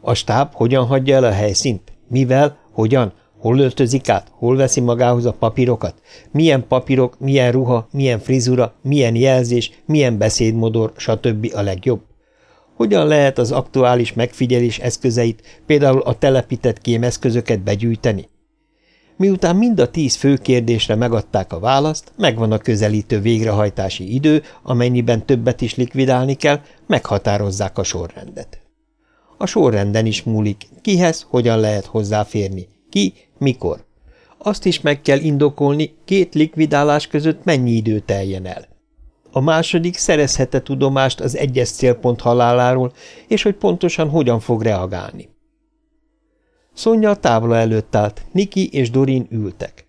A stáb hogyan hagyja el a helyszínt? Mivel? Hogyan? Hol öltözik át? Hol veszi magához a papírokat? Milyen papírok, milyen ruha, milyen frizura, milyen jelzés, milyen beszédmodor, stb. a legjobb? Hogyan lehet az aktuális megfigyelés eszközeit, például a telepített kémeszközöket begyűjteni? Miután mind a tíz fő kérdésre megadták a választ, megvan a közelítő végrehajtási idő, amennyiben többet is likvidálni kell, meghatározzák a sorrendet. A sorrenden is múlik, kihez hogyan lehet hozzáférni, ki, mikor. Azt is meg kell indokolni, két likvidálás között mennyi idő teljen el. A második szerezhette tudomást az egyes célpont haláláról, és hogy pontosan hogyan fog reagálni. Szonya a tábla előtt állt, Niki és Dorin ültek.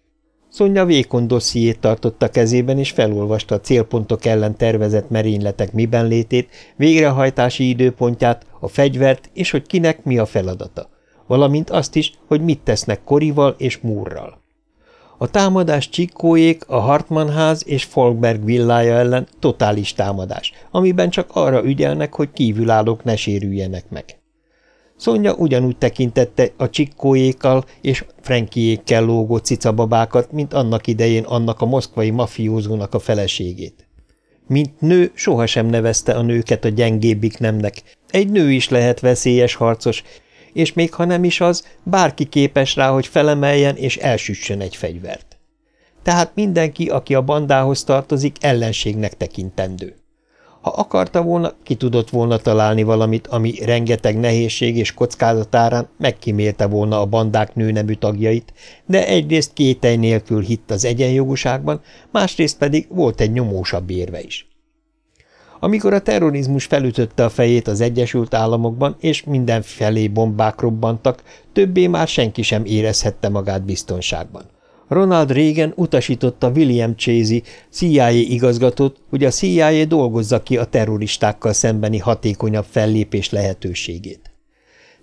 Szonya vékony dossziét tartotta kezében, és felolvasta a célpontok ellen tervezett merényletek miben létét, végrehajtási időpontját, a fegyvert, és hogy kinek mi a feladata, valamint azt is, hogy mit tesznek Korival és Múrral. A támadás Csikkóék, a Hartmann ház és Folkberg villája ellen totális támadás, amiben csak arra ügyelnek, hogy kívülállók ne sérüljenek meg. Szonya ugyanúgy tekintette a Csikkóékkal és Frankiékkel lógó cicababákat, mint annak idején annak a moszkvai mafiózónak a feleségét. Mint nő sohasem nevezte a nőket a gyengébbik nemnek. Egy nő is lehet veszélyes harcos, és még ha nem is az, bárki képes rá, hogy felemeljen és elsüssön egy fegyvert. Tehát mindenki, aki a bandához tartozik, ellenségnek tekintendő. Ha akarta volna, ki tudott volna találni valamit, ami rengeteg nehézség és kockázatárán megkímélte volna a bandák nőnemű tagjait, de egyrészt kétely nélkül hitt az egyenjogúságban, másrészt pedig volt egy nyomósabb érve is. Amikor a terrorizmus felütötte a fejét az Egyesült Államokban, és mindenfelé bombák robbantak, többé már senki sem érezhette magát biztonságban. Ronald Reagan utasította William Chasey CIA igazgatót, hogy a CIA dolgozza ki a terroristákkal szembeni hatékonyabb fellépés lehetőségét.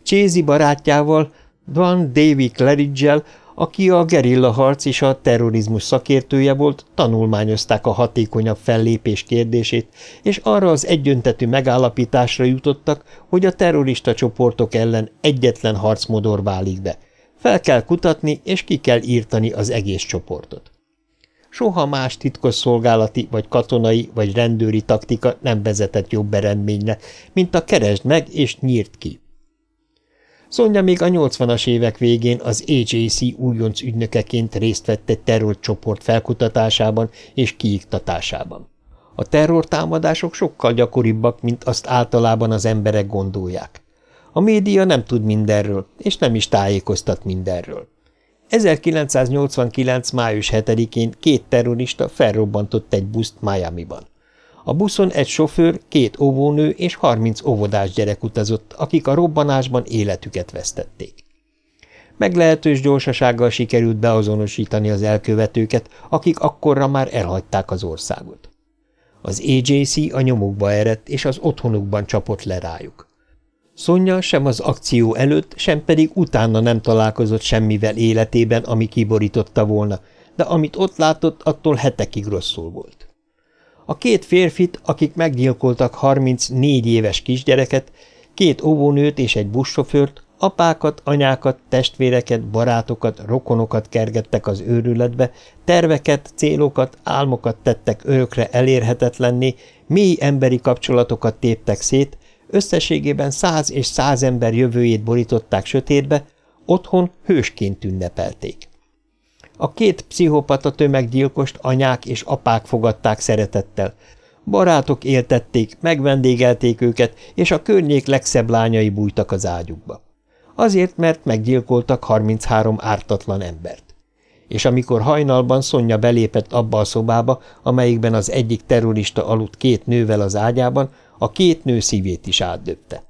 Chasey barátjával, Van David claridge aki a gerilla harc és a terrorizmus szakértője volt, tanulmányozták a hatékonyabb fellépés kérdését, és arra az egyöntetű megállapításra jutottak, hogy a terrorista csoportok ellen egyetlen harcmodor válik be. Fel kell kutatni, és ki kell írtani az egész csoportot. Soha más titkos szolgálati, vagy katonai, vagy rendőri taktika nem vezetett jobb eredményre, mint a keresd meg és nyírt ki. Szonya még a 80-as évek végén az AJC újonc ügynökeként részt vett egy terrorcsoport felkutatásában és kiiktatásában. A terrortámadások sokkal gyakoribbak, mint azt általában az emberek gondolják. A média nem tud mindenről, és nem is tájékoztat mindenről. 1989. május 7-én két terrorista felrobbantott egy buszt Miami-ban. A buszon egy sofőr, két óvónő és 30 óvodás gyerek utazott, akik a robbanásban életüket vesztették. Meglehetős gyorsasággal sikerült beazonosítani az elkövetőket, akik akkorra már elhagyták az országot. Az AJC a nyomukba eredt, és az otthonukban csapott le rájuk. Szonya sem az akció előtt, sem pedig utána nem találkozott semmivel életében, ami kiborította volna, de amit ott látott, attól hetekig rosszul volt. A két férfit, akik meggyilkoltak 34 éves kisgyereket, két óvónőt és egy buszsofőrt, apákat, anyákat, testvéreket, barátokat, rokonokat kergettek az őrületbe, terveket, célokat, álmokat tettek örökre elérhetetlenné, mély emberi kapcsolatokat téptek szét, összességében száz és száz ember jövőjét borították sötétbe, otthon hősként ünnepelték. A két pszichopata tömeggyilkost anyák és apák fogadták szeretettel. Barátok éltették, megvendégelték őket, és a környék legszebb lányai bújtak az ágyukba. Azért, mert meggyilkoltak 33 ártatlan embert. És amikor hajnalban Szonya belépett abba a szobába, amelyikben az egyik terrorista aludt két nővel az ágyában, a két nő szívét is átdöbte.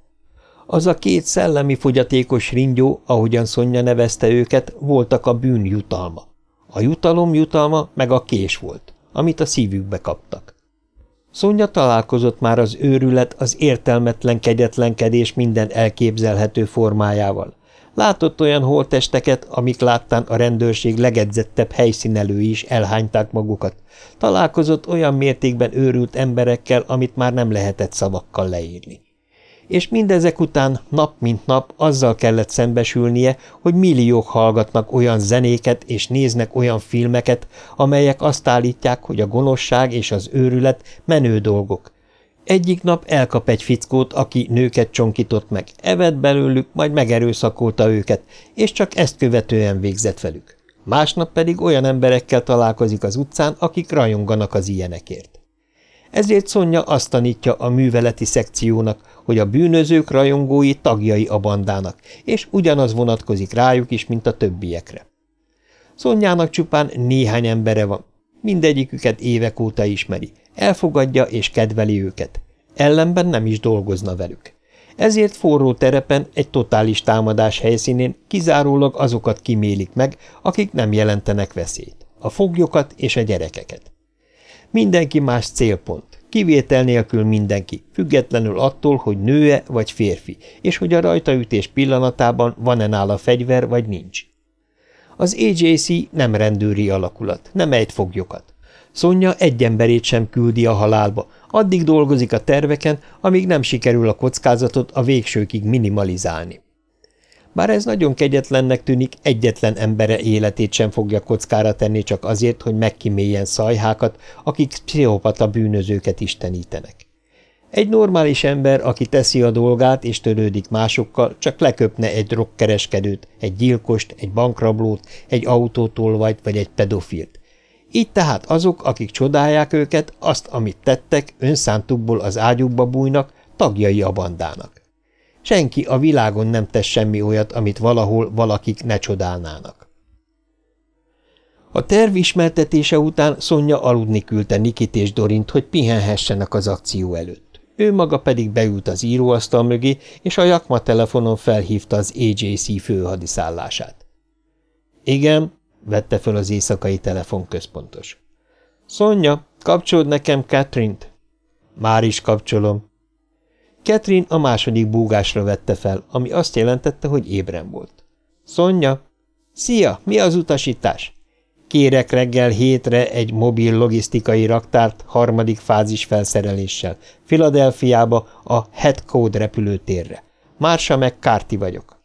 Az a két szellemi fogyatékos ringyó, ahogyan Szonya nevezte őket, voltak a bűn jutalma. A jutalom jutalma meg a kés volt, amit a szívükbe kaptak. Szonya találkozott már az őrület, az értelmetlen kegyetlenkedés minden elképzelhető formájával. Látott olyan holtesteket, amik láttán a rendőrség legedzettebb helyszínelői is elhányták magukat. Találkozott olyan mértékben őrült emberekkel, amit már nem lehetett szavakkal leírni és mindezek után nap mint nap azzal kellett szembesülnie, hogy milliók hallgatnak olyan zenéket és néznek olyan filmeket, amelyek azt állítják, hogy a gonoszság és az őrület menő dolgok. Egyik nap elkap egy fickót, aki nőket csonkított meg, evett belőlük, majd megerőszakolta őket, és csak ezt követően végzett velük. Másnap pedig olyan emberekkel találkozik az utcán, akik rajonganak az ilyenekért. Ezért Szonya azt tanítja a műveleti szekciónak, hogy a bűnözők rajongói tagjai a bandának, és ugyanaz vonatkozik rájuk is, mint a többiekre. Szonyának csupán néhány embere van, mindegyiküket évek óta ismeri, elfogadja és kedveli őket, ellenben nem is dolgozna velük. Ezért forró terepen, egy totális támadás helyszínén kizárólag azokat kimélik meg, akik nem jelentenek veszélyt, a foglyokat és a gyerekeket. Mindenki más célpont, kivétel nélkül mindenki, függetlenül attól, hogy nőe vagy férfi, és hogy a rajtaütés pillanatában van-e nála fegyver vagy nincs. Az AJC nem rendőri alakulat, nem ejt foglyokat. Szonya egy emberét sem küldi a halálba, addig dolgozik a terveken, amíg nem sikerül a kockázatot a végsőkig minimalizálni. Bár ez nagyon kegyetlennek tűnik, egyetlen embere életét sem fogja kockára tenni csak azért, hogy megkiméljen szajhákat, akik pszichopata bűnözőket istenítenek. Egy normális ember, aki teszi a dolgát és törődik másokkal, csak leköpne egy rokkereskedőt, egy gyilkost, egy bankrablót, egy autótolvajt vagy egy pedofilt. Így tehát azok, akik csodálják őket, azt, amit tettek, önszántukból az ágyukba bújnak, tagjai a bandának. Senki a világon nem tesz semmi olyat, amit valahol valakik ne csodálnának. A terv ismertetése után Szonya aludni küldte Nikit és Dorint, hogy pihenhessenek az akció előtt. Ő maga pedig beült az íróasztal mögé, és a Jakma telefonon felhívta az AJC főhadiszállását. – Igen, vette föl az éjszakai telefonközpontos. – Szonya, kapcsold nekem Catherine-t. – Már is kapcsolom. Catherine a második búgásra vette fel, ami azt jelentette, hogy ébren volt. Szonya! Szia, mi az utasítás? Kérek reggel hétre egy mobil logisztikai raktárt harmadik fázis felszereléssel, Filadelfiába a Headcode repülőtérre. Marsha McCarthy vagyok.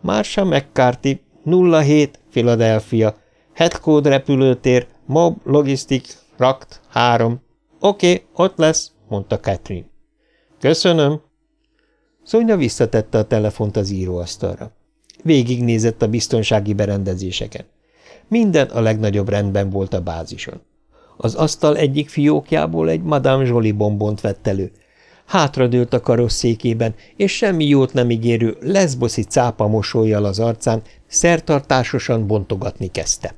Marsha McCarthy, 07, Philadelphia, Headcode repülőtér, Mob, logisztik, rakt, három. Oké, okay, ott lesz, mondta Catherine. Köszönöm. Szonya visszatette a telefont az íróasztalra. Végignézett a biztonsági berendezéseken. Minden a legnagyobb rendben volt a bázison. Az asztal egyik fiókjából egy Madame Jolie bombont vett elő. Hátradőlt a karosszékében, és semmi jót nem ígérő, leszboszi cápa mosolyjal az arcán szertartásosan bontogatni kezdte.